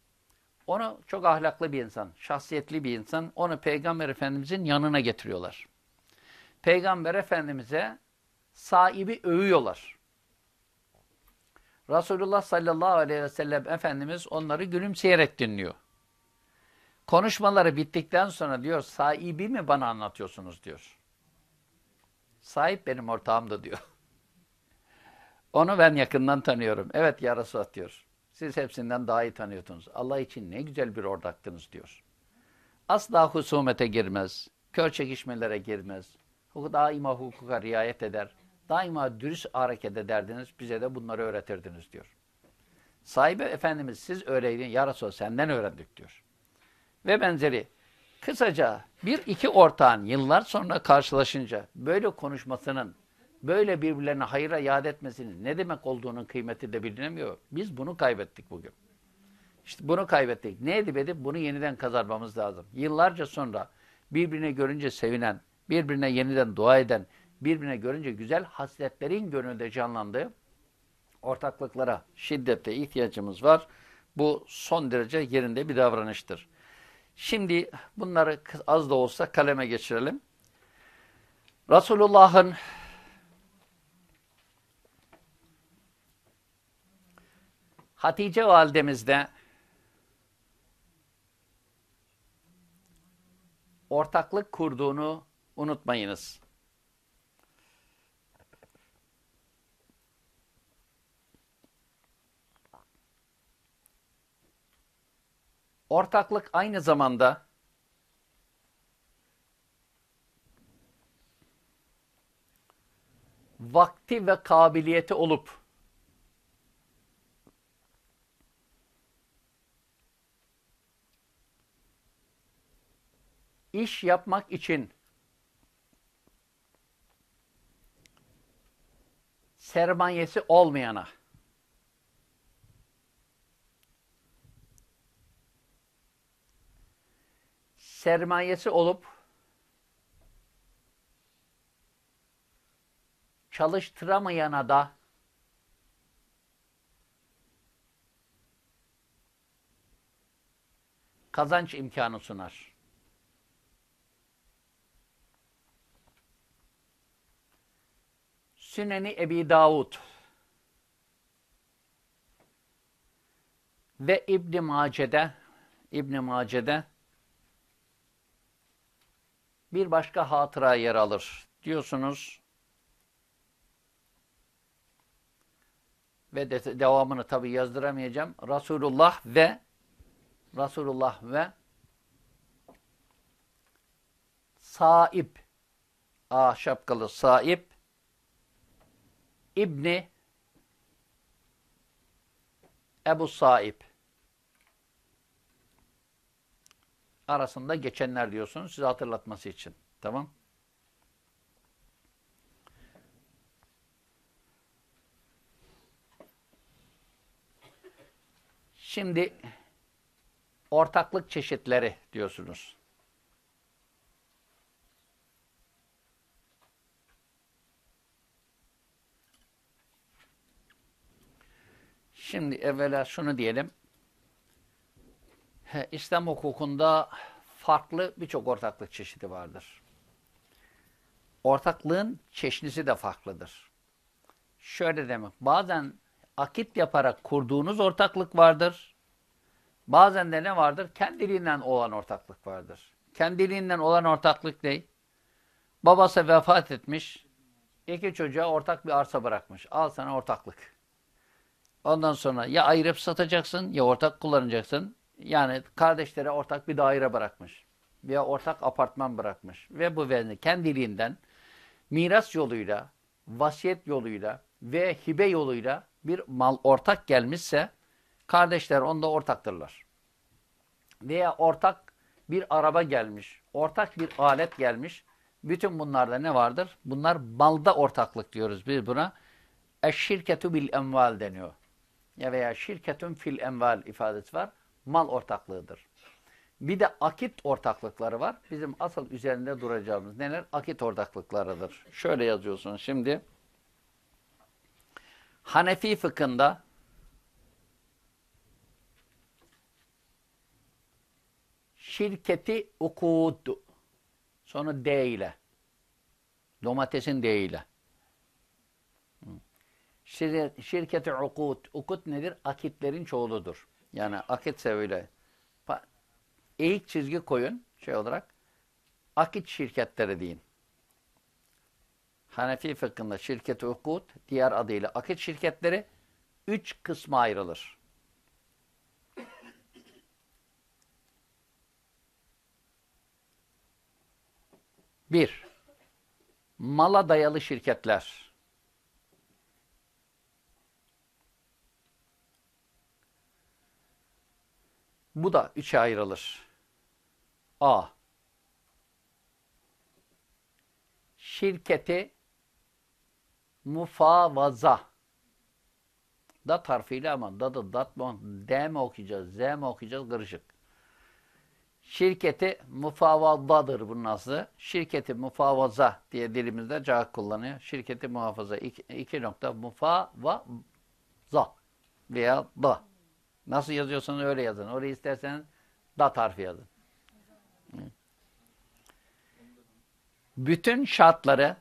Onu çok ahlaklı bir insan, şahsiyetli bir insan. Onu Peygamber Efendimizin yanına getiriyorlar. Peygamber Efendimiz'e sahibi övüyorlar. Resulullah sallallahu aleyhi ve sellem Efendimiz onları gülümseyerek dinliyor. Konuşmaları bittikten sonra diyor, sahibi mi bana anlatıyorsunuz diyor. Sahip benim ortağımdı diyor. Onu ben yakından tanıyorum. Evet ya Resulullah diyor. Siz hepsinden daha iyi tanıyordunuz. Allah için ne güzel bir ordaktınız diyor. Asla husumete girmez. Kör çekişmelere girmez. Daima hukuka riayet eder. Daima dürüst hareket ederdiniz. Bize de bunları öğretirdiniz diyor. Sahibi Efendimiz siz öyleydin. Ya Resulallah senden öğrendik diyor. Ve benzeri. Kısaca bir iki ortağın yıllar sonra karşılaşınca böyle konuşmasının böyle birbirlerine hayıra yad etmesinin ne demek olduğunun kıymeti de bilinemiyor. Biz bunu kaybettik bugün. İşte bunu kaybettik. Ne edip edip bunu yeniden kazanmamız lazım. Yıllarca sonra birbirine görünce sevinen, birbirine yeniden dua eden, birbirine görünce güzel hasletlerin gönülde canlandığı ortaklıklara şiddetle ihtiyacımız var. Bu son derece yerinde bir davranıştır. Şimdi bunları az da olsa kaleme geçirelim. Resulullah'ın Hatice validemizde ortaklık kurduğunu unutmayınız. Ortaklık aynı zamanda vakti ve kabiliyeti olup iş yapmak için sermayesi olmayana sermayesi olup çalıştıramayana da kazanç imkanı sunar. Süneni Ebi Davud Ve İbn Mace'de İbn Mace'de bir başka hatıra yer alır. Diyorsunuz ve de, devamını tabi yazdıramayacağım. Resulullah ve Resulullah ve Saib A şapkalı Saib İbni Ebu Saib arasında geçenler diyorsunuz size hatırlatması için. Tamam. Şimdi ortaklık çeşitleri diyorsunuz. Şimdi evvela şunu diyelim. İslam hukukunda farklı birçok ortaklık çeşidi vardır. Ortaklığın çeşnisi de farklıdır. Şöyle demek, bazen akit yaparak kurduğunuz ortaklık vardır. Bazen de ne vardır? Kendiliğinden olan ortaklık vardır. Kendiliğinden olan ortaklık ne? Babası vefat etmiş, iki çocuğa ortak bir arsa bırakmış. Al sana ortaklık. Ondan sonra ya ayırıp satacaksın ya ortak kullanacaksın. Yani kardeşlere ortak bir daire bırakmış. Veya ortak apartman bırakmış. Ve bu vezni kendiliğinden miras yoluyla, vasiyet yoluyla ve hibe yoluyla bir mal ortak gelmişse kardeşler onda ortaktırlar. Veya ortak bir araba gelmiş, ortak bir alet gelmiş. Bütün bunlarda ne vardır? Bunlar malda ortaklık diyoruz biz buna. Eşşirketu bil emval deniyor. Ya veya şirketun fil emval ifadesi var. Mal ortaklığıdır. Bir de akit ortaklıkları var. Bizim asıl üzerinde duracağımız neler? Akit ortaklıklarıdır. Şöyle yazıyorsunuz şimdi. Hanefi fıkhında şirketi ukud sonra D ile domatesin D ile Şir şirketi ukud ukut nedir? Akitlerin çoğuludur. Yani akit seviyle eğik çizgi koyun şey olarak akit şirketleri deyin. Hanefi fıkhında şirket-i ukut diğer adıyla akit şirketleri üç kısma ayrılır. Bir, mala dayalı şirketler. Bu da üçe ayrılır. A. Şirketi mufavaza. Dat harfiyle ama dadı dat mı, D mi okuyacağız, Z mi okuyacağız, karışık. Şirketi mufavadadır bunun aslı. Şirketi mufavaza diye dilimizde cevap kullanıyor. Şirketi muhafaza. İki, iki nokta mufavaza veya da. Nasıl yazıyorsanız öyle yazın. Orayı isterseniz dat harfi yazın. Bütün şartları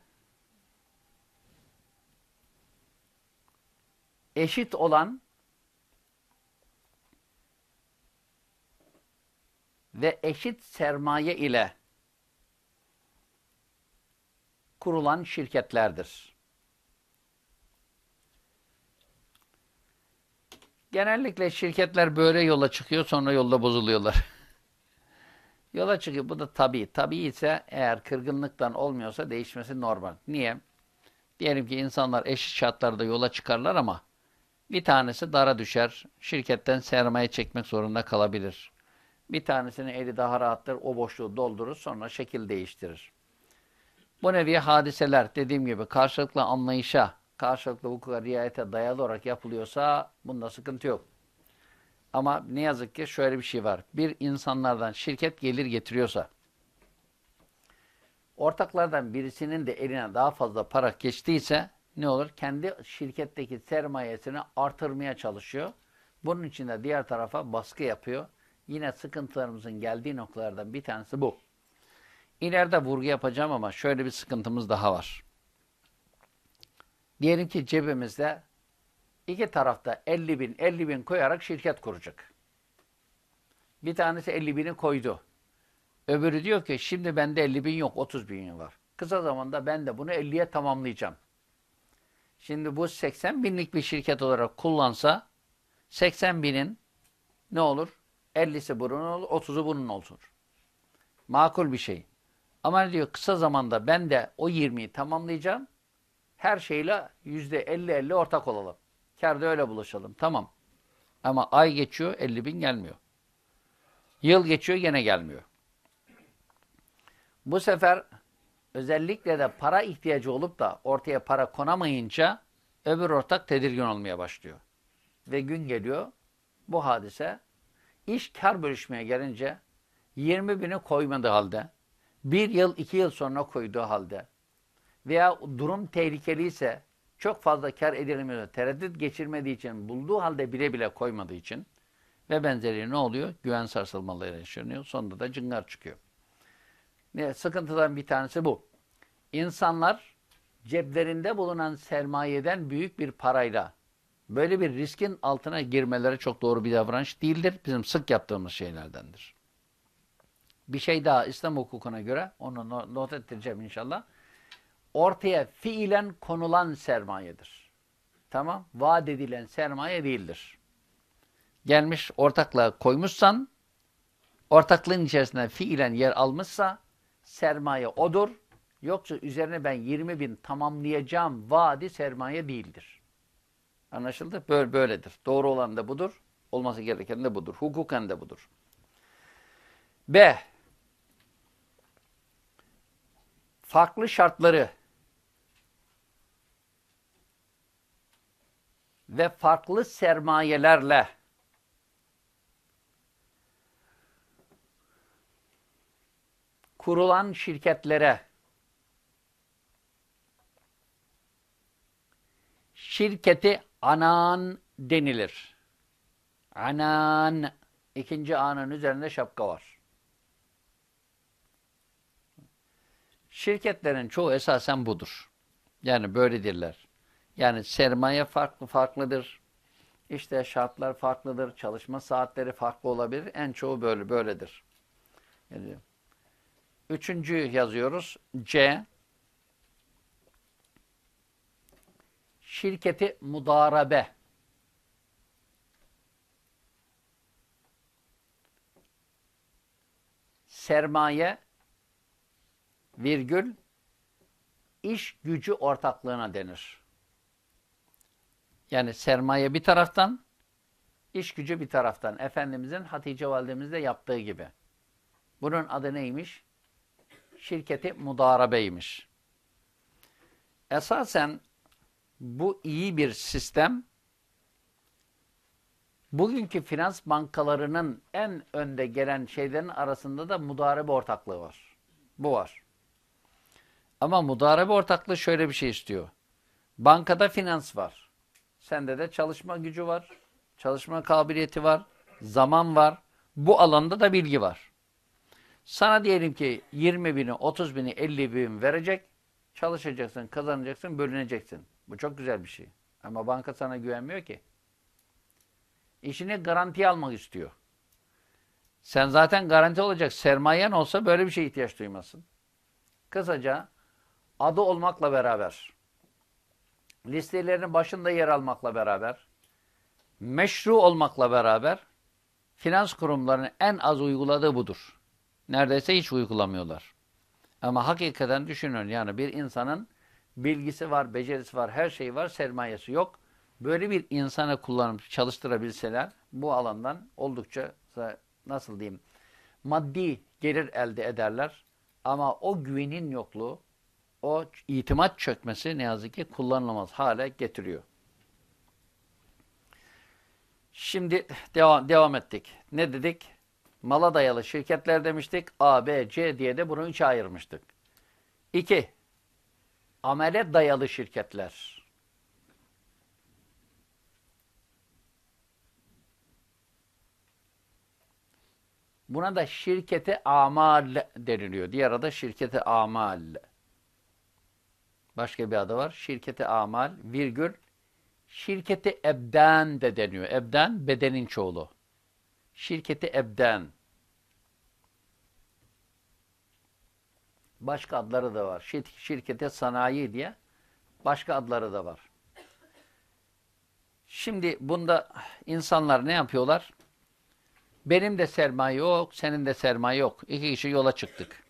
eşit olan ve eşit sermaye ile kurulan şirketlerdir. Genellikle şirketler böyle yola çıkıyor sonra yolda bozuluyorlar. yola çıkıyor. Bu da tabii. Tabii ise eğer kırgınlıktan olmuyorsa değişmesi normal. Niye? Diyelim ki insanlar eşit şartlarda yola çıkarlar ama bir tanesi dara düşer. Şirketten sermaye çekmek zorunda kalabilir. Bir tanesinin eli daha rahattır. O boşluğu doldurur sonra şekil değiştirir. Bu nevi hadiseler dediğim gibi karşılıklı anlayışa, karşılıklı hukuka riayete dayalı olarak yapılıyorsa bunda sıkıntı yok. Ama ne yazık ki şöyle bir şey var. Bir insanlardan şirket gelir getiriyorsa, ortaklardan birisinin de eline daha fazla para geçtiyse ne olur? Kendi şirketteki sermayesini artırmaya çalışıyor. Bunun için de diğer tarafa baskı yapıyor. Yine sıkıntılarımızın geldiği noktalardan bir tanesi bu. İleride vurgu yapacağım ama şöyle bir sıkıntımız daha var. Diyelim ki cebimizde iki tarafta 50 bin 50 bin koyarak şirket kuracak. Bir tanesi 50 bini koydu. Öbürü diyor ki şimdi bende 50 bin yok 30 bin var. Kısa zamanda ben de bunu 50'ye tamamlayacağım. Şimdi bu 80 binlik bir şirket olarak kullansa 80 binin ne olur? 50'si bunun olur, 30'u bunun olsun. Makul bir şey. Ama diyor kısa zamanda ben de o 20'yi tamamlayacağım. Her şeyle %50-50 ortak olalım. Kârda öyle buluşalım. Tamam. Ama ay geçiyor 50 bin gelmiyor. Yıl geçiyor gene gelmiyor. Bu sefer özellikle de para ihtiyacı olup da ortaya para konamayınca öbür ortak tedirgin olmaya başlıyor. Ve gün geliyor bu hadise iş kar bölüşmeye gelince 20 bini koymadığı halde bir yıl iki yıl sonra koyduğu halde veya durum tehlikeliyse çok fazla kar edilemiyor, tereddüt geçirmediği için bulduğu halde bile bile koymadığı için ve benzeri ne oluyor? Güven sarsılmaları yaşanıyor. Sonunda da cıngar çıkıyor. Ne, sıkıntıdan bir tanesi bu. İnsanlar ceplerinde bulunan sermayeden büyük bir parayla böyle bir riskin altına girmeleri çok doğru bir davranış değildir. Bizim sık yaptığımız şeylerdendir. Bir şey daha İslam hukukuna göre onu not ettireceğim inşallah. Ortaya fiilen konulan sermayedir. Tamam? Vaat edilen sermaye değildir. Gelmiş ortaklığa koymuşsan ortaklığın içerisinde fiilen yer almışsa sermaye odur. Yoksa üzerine ben 20 bin tamamlayacağım vaadi sermaye değildir. Anlaşıldı? Böyle, böyledir. Doğru olan da budur. Olması gereken de budur. Hukuken de budur. B. Farklı şartları ve farklı sermayelerle kurulan şirketlere şirketi anan denilir. Anan. ikinci anın üzerinde şapka var. Şirketlerin çoğu esasen budur. Yani böyledirler. Yani sermaye farklı farklıdır. İşte şartlar farklıdır. Çalışma saatleri farklı olabilir. En çoğu böyle böyledir. Yani Üçüncü yazıyoruz. C. Şirketi mudarabe. Sermaye virgül iş gücü ortaklığına denir. Yani sermaye bir taraftan, iş gücü bir taraftan. Efendimizin Hatice validemizde yaptığı gibi. Bunun adı neymiş? şirketi mudarabeymiş. Esasen bu iyi bir sistem. Bugünkü finans bankalarının en önde gelen şeylerin arasında da mudarebe ortaklığı var. Bu var. Ama mudarebe ortaklığı şöyle bir şey istiyor. Bankada finans var. Sende de çalışma gücü var. Çalışma kabiliyeti var. Zaman var. Bu alanda da bilgi var. Sana diyelim ki 20 bini, 30 bini, 50 bin verecek. Çalışacaksın, kazanacaksın, bölüneceksin. Bu çok güzel bir şey. Ama banka sana güvenmiyor ki. İşini garantiye almak istiyor. Sen zaten garanti olacak. Sermayen olsa böyle bir şey ihtiyaç duymazsın. Kısaca adı olmakla beraber, listelerinin başında yer almakla beraber, meşru olmakla beraber finans kurumlarının en az uyguladığı budur. Neredeyse hiç uygulamıyorlar. Ama hakikaten düşünün yani bir insanın bilgisi var, becerisi var, her şeyi var, sermayesi yok. Böyle bir insanı kullanıp çalıştırabilseler bu alandan oldukça nasıl diyeyim maddi gelir elde ederler. Ama o güvenin yokluğu, o itimat çökmesi ne yazık ki kullanılamaz hale getiriyor. Şimdi devam, devam ettik. Ne dedik? mala dayalı şirketler demiştik. A, B, C diye de bunu üçe ayırmıştık. İki, amele dayalı şirketler. Buna da şirketi amal deniliyor. Diğer adı şirketi amal. Başka bir adı var. Şirketi amal virgül şirketi ebden de deniyor. Ebden bedenin çoğulu. şirketi ebden. Başka adları da var. Şir şirketi sanayi diye başka adları da var. Şimdi bunda insanlar ne yapıyorlar? Benim de sermaye yok, senin de sermaye yok. İki kişi yola çıktık.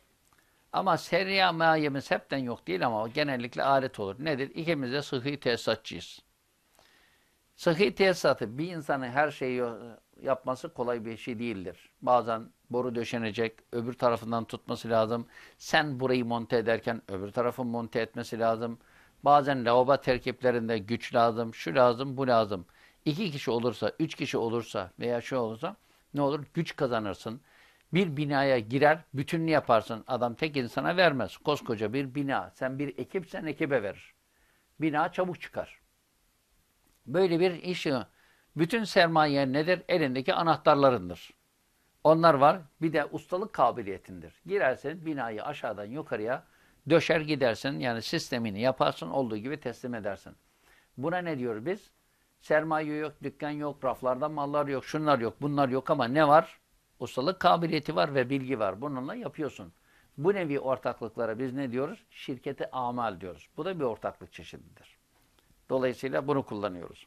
Ama sermayemiz hepten yok değil ama genellikle alet olur. Nedir? İkimiz de sıhhi tesisatçıyız. Sıhhi tesisatı bir insanın her şeyi yapması kolay bir şey değildir. Bazen boru döşenecek, öbür tarafından tutması lazım. Sen burayı monte ederken öbür tarafın monte etmesi lazım. Bazen lavabo terkiplerinde güç lazım, şu lazım, bu lazım. İki kişi olursa, üç kişi olursa veya şu olursa ne olur? Güç kazanırsın. Bir binaya girer, bütününü yaparsın. Adam tek insana vermez. Koskoca bir bina. Sen bir ekipsen ekibe verir. Bina çabuk çıkar. Böyle bir işi, bütün sermaye nedir? Elindeki anahtarlarındır. Onlar var. Bir de ustalık kabiliyetindir. Girersin binayı aşağıdan yukarıya döşer gidersin. Yani sistemini yaparsın olduğu gibi teslim edersin. Buna ne diyoruz biz? Sermaye yok, dükkan yok, raflarda mallar yok, şunlar yok, bunlar yok ama ne var? Ustalık kabiliyeti var ve bilgi var. Bununla yapıyorsun. Bu nevi ortaklıklara biz ne diyoruz? Şirketi amal diyoruz. Bu da bir ortaklık çeşididir. Dolayısıyla bunu kullanıyoruz.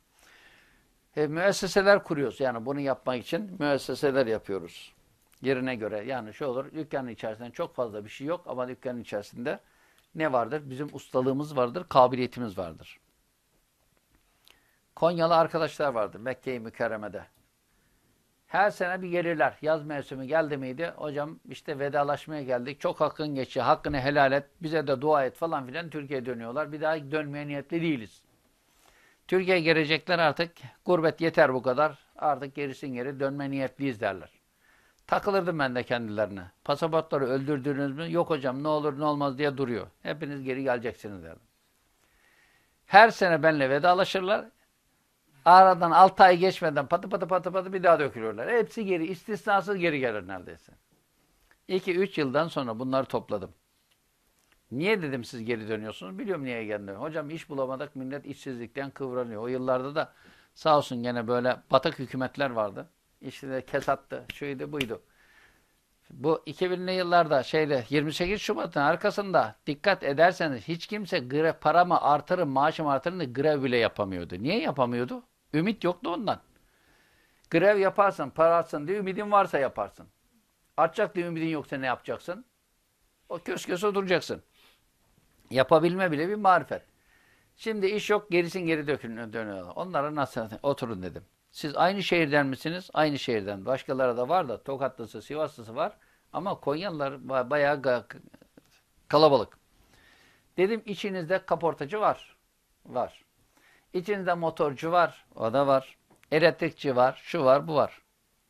E, müesseseler kuruyoruz. Yani bunu yapmak için müesseseler yapıyoruz. Yerine göre. Yani şu olur, dükkanın içerisinde çok fazla bir şey yok ama dükkanın içerisinde ne vardır? Bizim ustalığımız vardır, kabiliyetimiz vardır. Konyalı arkadaşlar vardı Mekke-i Mükerreme'de. Her sene bir gelirler. Yaz mevsimi geldi miydi? Hocam işte vedalaşmaya geldik. Çok hakkın geçiyor. Hakkını helal et. Bize de dua et falan filan. Türkiye'ye dönüyorlar. Bir daha dönmeye niyetli değiliz. Türkiye'ye gelecekler artık. Gurbet yeter bu kadar. Artık gerisin geri dönme niyetliyiz derler. Takılırdım ben de kendilerine. Pasaportları öldürdünüz mü? Yok hocam ne olur ne olmaz diye duruyor. Hepiniz geri geleceksiniz derdim. Her sene benimle vedalaşırlar. Aradan 6 ay geçmeden patı patı patı patı bir daha dökülüyorlar. Hepsi geri, istisnasız geri gelir neredeyse. 2-3 yıldan sonra bunları topladım. Niye dedim siz geri dönüyorsunuz? Biliyorum niye geldi. Hocam iş bulamadık, millet işsizlikten kıvranıyor. O yıllarda da sağ olsun gene böyle batak hükümetler vardı. İşte de kesattı, şuydu buydu. Bu 2000'li yıllarda şeyde 28 Şubat'ın arkasında dikkat ederseniz hiç kimse grev paramı artırın, maaşımı artırın grev bile yapamıyordu. Niye yapamıyordu? Ümit yoktu ondan. Grev yaparsın, pararsın diye ümidin varsa yaparsın. Artacak diye ümidin yoksa ne yapacaksın? O kös kös oturacaksın. Yapabilme bile bir marifet. Şimdi iş yok, gerisin geri dönüyorlar. Onlara nasıl oturun dedim. Siz aynı şehirden misiniz? Aynı şehirden. Başkaları da var da Tokatlısı, Sivaslısı var. Ama Konyalılar bayağı kalabalık. Dedim içinizde kaportacı var. Var. İçinizde motorcu var. O da var. Elektrikçi var. Şu var, bu var.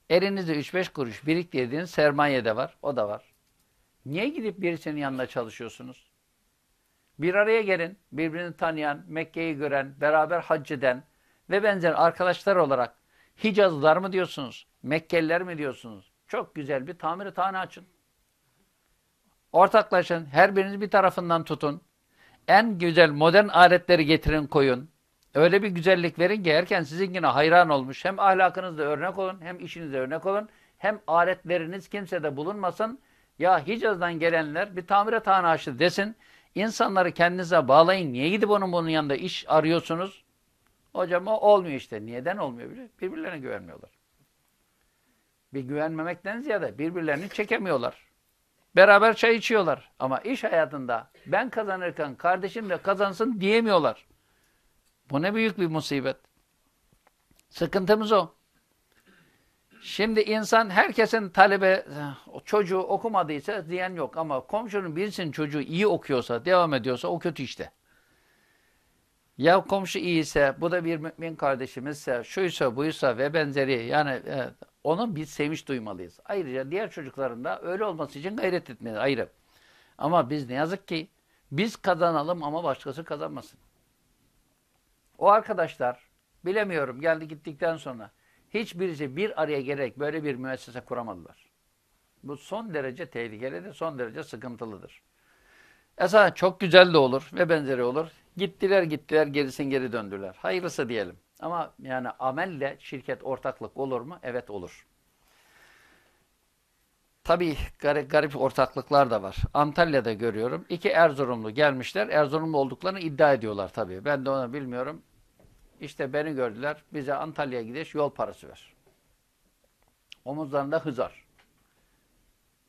Elinizde 3-5 kuruş biriktirdiğiniz sermaye de var. O da var. Niye gidip birisinin yanında çalışıyorsunuz? Bir araya gelin. Birbirini tanıyan, Mekke'yi gören, beraber hac eden, ve benzer arkadaşlar olarak Hicazlılar mı diyorsunuz? Mekkeliler mi diyorsunuz? Çok güzel bir tamiri tane açın. Ortaklaşın. Her biriniz bir tarafından tutun. En güzel modern aletleri getirin koyun. Öyle bir güzellik verin ki erken sizinkine hayran olmuş. Hem ahlakınızda örnek olun, hem işinizde örnek olun, hem aletleriniz kimsede bulunmasın. Ya Hicaz'dan gelenler bir tamire tane açtı desin. İnsanları kendinize bağlayın. Niye gidip onun bunun yanında iş arıyorsunuz? Hocam o olmuyor işte. Niyeden olmuyor bile? Birbirlerine güvenmiyorlar. Bir güvenmemekten ziyade birbirlerini çekemiyorlar. Beraber çay içiyorlar. Ama iş hayatında ben kazanırken kardeşim de kazansın diyemiyorlar. Bu ne büyük bir musibet. Sıkıntımız o. Şimdi insan herkesin talebe çocuğu okumadıysa diyen yok ama komşunun birisinin çocuğu iyi okuyorsa, devam ediyorsa o kötü işte. Ya komşu iyiyse, bu da bir mümin kardeşimizse, şuysa, buysa ve benzeri yani e, onun bir sevinç duymalıyız. Ayrıca diğer çocukların da öyle olması için gayret etmeliyiz ayrı. Ama biz ne yazık ki biz kazanalım ama başkası kazanmasın. O arkadaşlar bilemiyorum geldi gittikten sonra hiçbirisi bir araya gerek böyle bir müessese kuramadılar. Bu son derece tehlikelidir, son derece sıkıntılıdır. Esas çok güzel de olur ve benzeri olur. Gittiler gittiler gerisin geri döndüler. Hayırlısı diyelim. Ama yani amelle şirket ortaklık olur mu? Evet olur. tabii garip, garip ortaklıklar da var. Antalya'da görüyorum. İki Erzurumlu gelmişler. Erzurumlu olduklarını iddia ediyorlar tabii. Ben de onu bilmiyorum. İşte beni gördüler. Bize Antalya'ya gidiş yol parası ver. Omuzlarında hızar.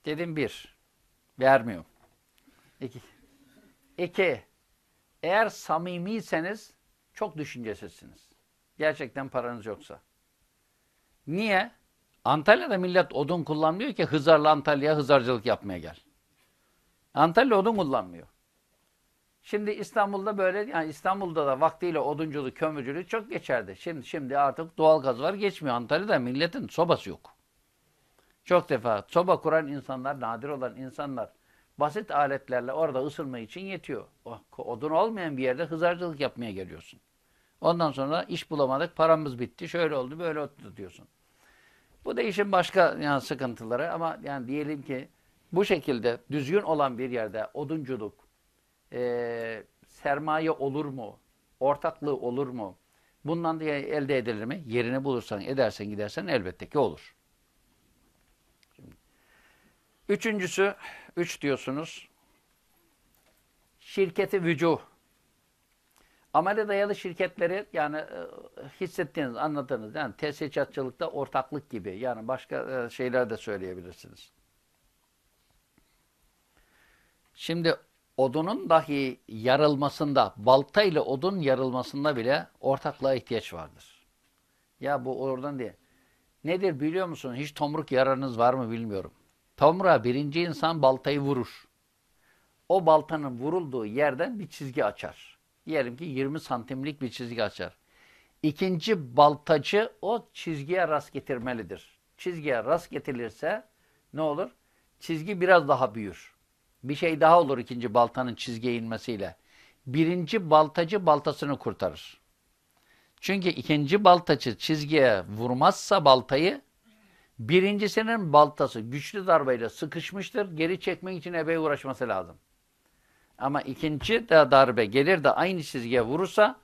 Dedim bir. Vermiyorum. İki. İki. Eğer samimiyseniz çok düşüncesizsiniz. Gerçekten paranız yoksa. Niye? Antalya'da millet odun kullanmıyor ki Hızarlı Antalya'ya hızarcılık yapmaya gel. Antalya odun kullanmıyor. Şimdi İstanbul'da böyle yani İstanbul'da da vaktiyle odunculuk, kömürcülük çok geçerdi. Şimdi şimdi artık doğal gaz var geçmiyor. Antalya'da milletin sobası yok. Çok defa soba kuran insanlar, nadir olan insanlar basit aletlerle orada ısınma için yetiyor. Odun olmayan bir yerde hızarcılık yapmaya geliyorsun. Ondan sonra iş bulamadık, paramız bitti, şöyle oldu, böyle oldu diyorsun. Bu da işin başka yani sıkıntıları ama yani diyelim ki bu şekilde düzgün olan bir yerde odunculuk, e, sermaye olur mu, ortaklığı olur mu, bundan diye elde edilir mi? Yerini bulursan, edersen, gidersen elbette ki olur. Üçüncüsü, üç diyorsunuz, şirketi vücuh. Amele dayalı şirketleri yani e, hissettiğiniz, anladığınız yani tesisatçılıkta ortaklık gibi yani başka e, şeyler de söyleyebilirsiniz. Şimdi odunun dahi yarılmasında, balta ile odun yarılmasında bile ortaklığa ihtiyaç vardır. Ya bu oradan diye. Nedir biliyor musun? Hiç tomruk yararınız var mı bilmiyorum. Tomruğa birinci insan baltayı vurur. O baltanın vurulduğu yerden bir çizgi açar diyelim ki 20 santimlik bir çizgi açar. İkinci baltacı o çizgiye rast getirmelidir. Çizgiye rast getirilirse ne olur? Çizgi biraz daha büyür. Bir şey daha olur ikinci baltanın çizgiye inmesiyle. Birinci baltacı baltasını kurtarır. Çünkü ikinci baltacı çizgiye vurmazsa baltayı birincisinin baltası güçlü darbeyle sıkışmıştır. Geri çekmek için epey uğraşması lazım. Ama ikinci de darbe gelir de aynı çizgiye vurursa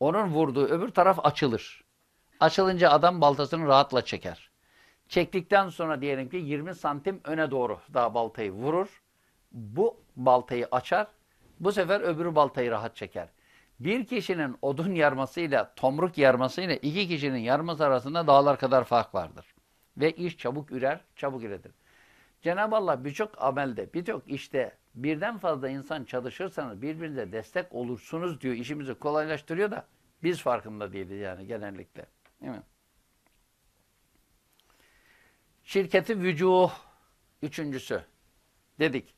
onun vurduğu öbür taraf açılır. Açılınca adam baltasını rahatla çeker. Çektikten sonra diyelim ki 20 santim öne doğru daha baltayı vurur. Bu baltayı açar. Bu sefer öbürü baltayı rahat çeker. Bir kişinin odun yarmasıyla tomruk yarmasıyla iki kişinin yarması arasında dağlar kadar fark vardır. Ve iş çabuk ürer, çabuk üretir. Cenab-ı Allah birçok amelde, birçok işte birden fazla insan çalışırsanız birbirinize destek olursunuz diyor. İşimizi kolaylaştırıyor da biz farkında değiliz yani genellikle. Değil mi? Şirketi vücuh üçüncüsü dedik.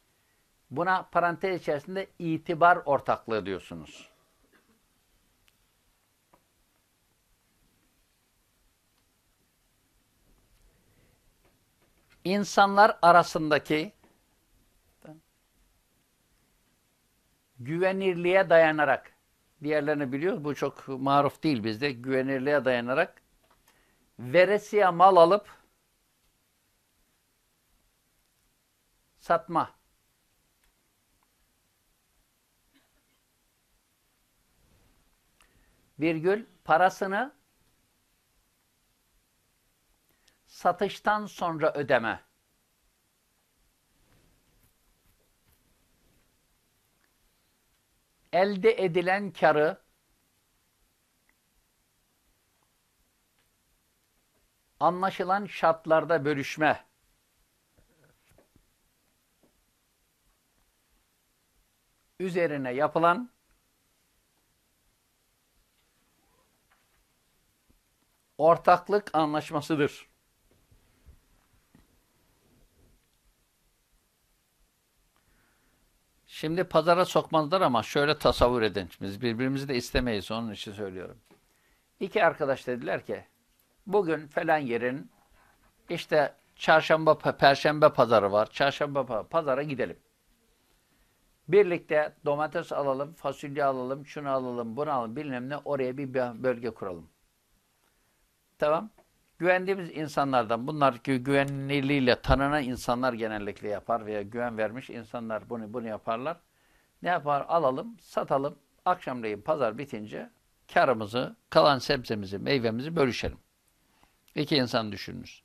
Buna parantez içerisinde itibar ortaklığı diyorsunuz. İnsanlar arasındaki güvenirliğe dayanarak, diğerlerini biliyoruz, bu çok maruf değil bizde, güvenirliğe dayanarak veresiye mal alıp satma. Virgül parasını satıştan sonra ödeme. elde edilen karı anlaşılan şartlarda bölüşme üzerine yapılan ortaklık anlaşmasıdır. Şimdi pazara sokmazlar ama şöyle tasavvur edin. Biz birbirimizi de istemeyiz onun için söylüyorum. İki arkadaş dediler ki bugün falan yerin işte çarşamba, perşembe pazarı var. Çarşamba pazara gidelim. Birlikte domates alalım, fasulye alalım, şunu alalım, bunu alalım, bilmem ne oraya bir bölge kuralım. Tamam. Güvendiğimiz insanlardan, bunlar güvenilirliğiyle tanınan insanlar genellikle yapar veya güven vermiş insanlar bunu bunu yaparlar. Ne yapar? Alalım, satalım. Akşamleyin pazar bitince karımızı, kalan sebzemizi, meyvemizi bölüşelim. İki insan düşününüz.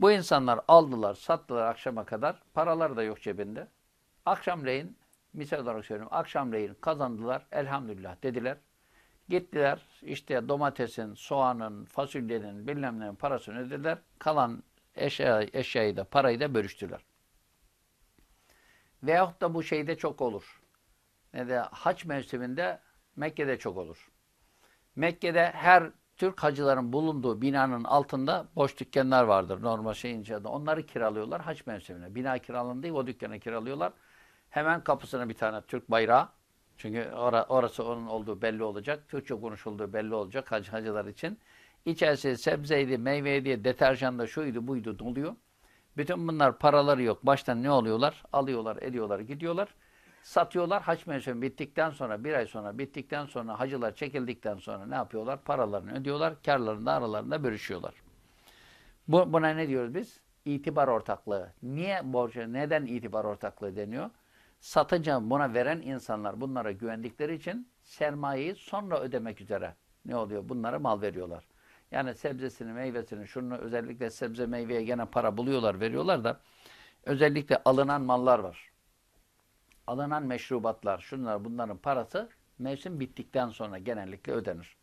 Bu insanlar aldılar, sattılar akşama kadar. Paraları da yok cebinde. Akşamleyin, misal olarak söylüyorum, akşamleyin kazandılar, elhamdülillah dediler. Gittiler, işte domatesin, soğanın, fasulyenin, bilmem neyin parasını ödediler. Kalan eşya, eşyayı da, parayı da bölüştüler. Veyahut da bu şeyde çok olur. Ne de haç mevsiminde Mekke'de çok olur. Mekke'de her Türk hacıların bulunduğu binanın altında boş dükkanlar vardır normal şeyin içinde. Onları kiralıyorlar haç mevsimine. Bina kiralandığı o dükkanı kiralıyorlar. Hemen kapısına bir tane Türk bayrağı. Çünkü orası onun olduğu belli olacak. Türkçe konuşulduğu belli olacak hacı, hacılar için. İçerisi sebzeydi, meyveydi, deterjan da şuydu buydu doluyor. Bütün bunlar paraları yok. Baştan ne oluyorlar? Alıyorlar, ediyorlar, gidiyorlar. Satıyorlar. Haç mevsimi bittikten sonra, bir ay sonra bittikten sonra, hacılar çekildikten sonra ne yapıyorlar? Paralarını ödüyorlar. Karlarını da aralarında bölüşüyorlar. Bu, buna ne diyoruz biz? İtibar ortaklığı. Niye borcu, neden itibar ortaklığı deniyor? Satıcı buna veren insanlar bunlara güvendikleri için sermayeyi sonra ödemek üzere ne oluyor? Bunlara mal veriyorlar. Yani sebzesini, meyvesini, şunu özellikle sebze meyveye gene para buluyorlar, veriyorlar da özellikle alınan mallar var. Alınan meşrubatlar, şunlar bunların parası mevsim bittikten sonra genellikle ödenir.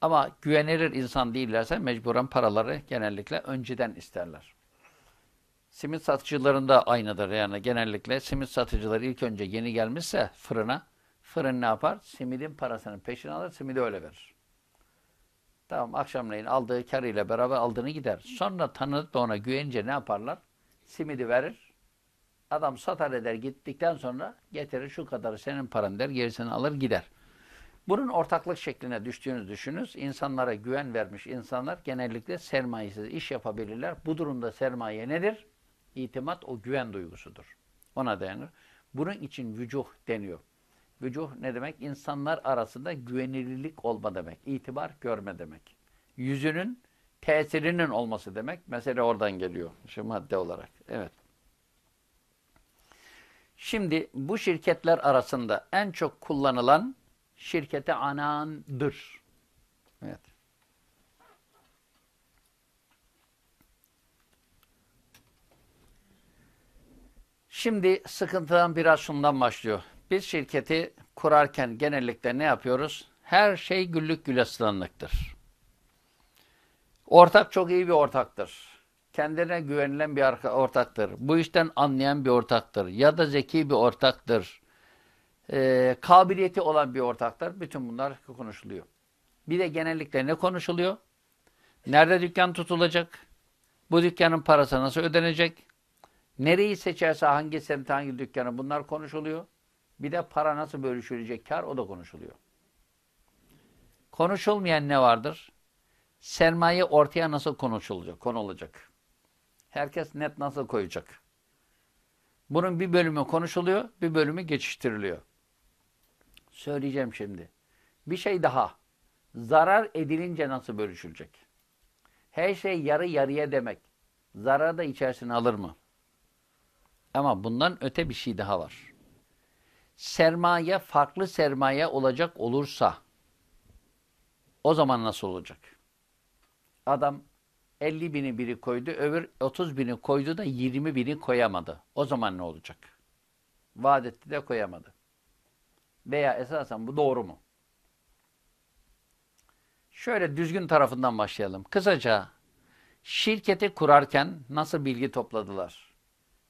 Ama güvenilir insan değillerse mecburen paraları genellikle önceden isterler. Simit satıcılarında aynıdır yani genellikle simit satıcıları ilk önce yeni gelmişse fırına, fırın ne yapar? Simidin parasını peşin alır, simidi öyle verir. Tamam akşamleyin aldığı karıyla beraber aldığını gider. Sonra tanıdık da ona güvenince ne yaparlar? Simidi verir. Adam satar eder gittikten sonra getirir şu kadarı senin paran der gerisini alır gider. Bunun ortaklık şekline düştüğünüz düşününüz. İnsanlara güven vermiş insanlar genellikle sermayesiz iş yapabilirler. Bu durumda sermaye nedir? İtimat o güven duygusudur. Ona dayanır. Bunun için vücuh deniyor. Vücuh ne demek? İnsanlar arasında güvenilirlik olma demek. İtibar görme demek. Yüzünün tesirinin olması demek. Mesele oradan geliyor. Şu madde olarak. Evet. Şimdi bu şirketler arasında en çok kullanılan şirkete anandır. Evet. Şimdi sıkıntıdan biraz şundan başlıyor. Biz şirketi kurarken genellikle ne yapıyoruz? Her şey güllük gülistanlıktır. Ortak çok iyi bir ortaktır. Kendine güvenilen bir ortaktır. Bu işten anlayan bir ortaktır. Ya da zeki bir ortaktır. Ee, kabiliyeti olan bir ortaktır. Bütün bunlar konuşuluyor. Bir de genellikle ne konuşuluyor? Nerede dükkan tutulacak? Bu dükkanın parası nasıl ödenecek? Nereyi seçerse hangi semte hangi dükkanı bunlar konuşuluyor. Bir de para nasıl bölüşülecek kar o da konuşuluyor. Konuşulmayan ne vardır? Sermaye ortaya nasıl konuşulacak, konulacak? Herkes net nasıl koyacak? Bunun bir bölümü konuşuluyor, bir bölümü geçiştiriliyor. Söyleyeceğim şimdi. Bir şey daha. Zarar edilince nasıl bölüşülecek? Her şey yarı yarıya demek. Zararı da içerisine alır mı? Ama bundan öte bir şey daha var sermaye farklı sermaye olacak olursa o zaman nasıl olacak? Adam 50 bini biri koydu, öbür 30 bini koydu da 20 bini koyamadı. O zaman ne olacak? Vaat etti de koyamadı. Veya esasen bu doğru mu? Şöyle düzgün tarafından başlayalım. Kısaca şirketi kurarken nasıl bilgi topladılar?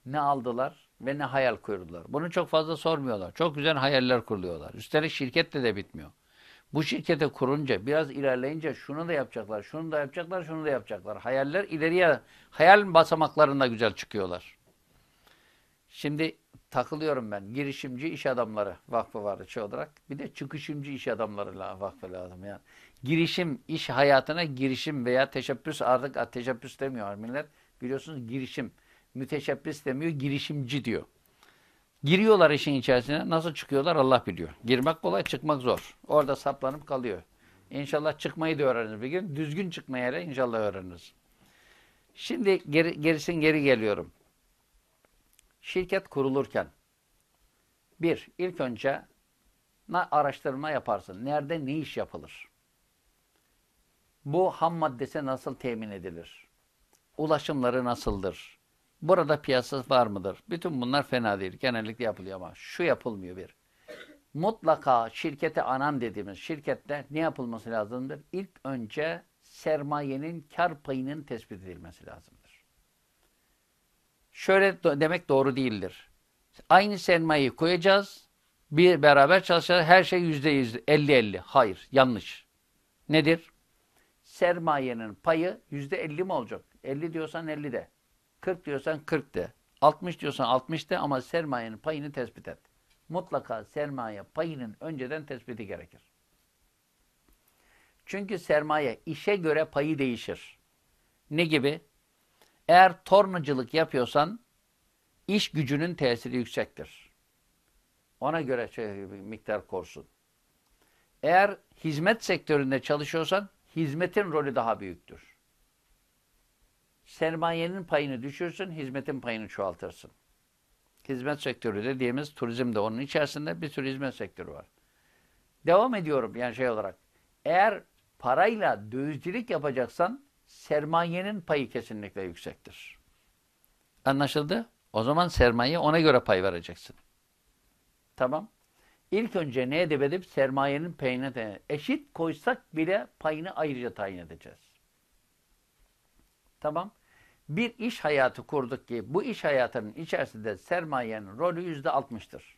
Ne aldılar? ve ne hayal kurdular. Bunu çok fazla sormuyorlar. Çok güzel hayaller kuruyorlar. Üstelik şirkette de bitmiyor. Bu şirkete kurunca, biraz ilerleyince şunu da yapacaklar, şunu da yapacaklar, şunu da yapacaklar. Hayaller ileriye, hayal basamaklarında güzel çıkıyorlar. Şimdi takılıyorum ben. Girişimci iş adamları vakfı var şey olarak. Bir de çıkışımcı iş adamları vakfı lazım. Yani girişim, iş hayatına girişim veya teşebbüs artık teşebbüs demiyor millet. Biliyorsunuz girişim müteşebbis demiyor, girişimci diyor. Giriyorlar işin içerisine. Nasıl çıkıyorlar Allah biliyor. Girmek kolay, çıkmak zor. Orada saplanıp kalıyor. İnşallah çıkmayı da öğreniriz bir gün. Düzgün çıkmayı da inşallah öğreniriz. Şimdi geri, gerisin geri geliyorum. Şirket kurulurken bir, ilk önce araştırma yaparsın. Nerede ne iş yapılır? Bu ham maddesi nasıl temin edilir? Ulaşımları nasıldır? Burada piyasa var mıdır? Bütün bunlar fena değil. Genellikle yapılıyor ama şu yapılmıyor bir. Mutlaka şirkete anan dediğimiz şirkette ne yapılması lazımdır? İlk önce sermayenin kar payının tespit edilmesi lazımdır. Şöyle demek doğru değildir. Aynı sermayeyi koyacağız. Bir beraber çalışacağız. Her şey yüzde yüz, elli elli. Hayır, yanlış. Nedir? Sermayenin payı yüzde elli mi olacak? Elli diyorsan elli de. Kırk diyorsan kırk de. Altmış diyorsan altmış de ama sermayenin payını tespit et. Mutlaka sermaye payının önceden tespiti gerekir. Çünkü sermaye işe göre payı değişir. Ne gibi? Eğer tornacılık yapıyorsan iş gücünün tesiri yüksektir. Ona göre şey, miktar korsun. Eğer hizmet sektöründe çalışıyorsan hizmetin rolü daha büyüktür. Sermayenin payını düşürsün, hizmetin payını çoğaltırsın. Hizmet sektörü dediğimiz turizm de onun içerisinde bir sürü hizmet sektörü var. Devam ediyorum yani şey olarak. Eğer parayla dövizcilik yapacaksan sermayenin payı kesinlikle yüksektir. Anlaşıldı? O zaman sermaye ona göre pay vereceksin. Tamam. İlk önce ne edip edip sermayenin payını de eşit koysak bile payını ayrıca tayin edeceğiz. Tamam. Bir iş hayatı kurduk ki bu iş hayatının içerisinde sermayenin rolü yüzde altmıştır.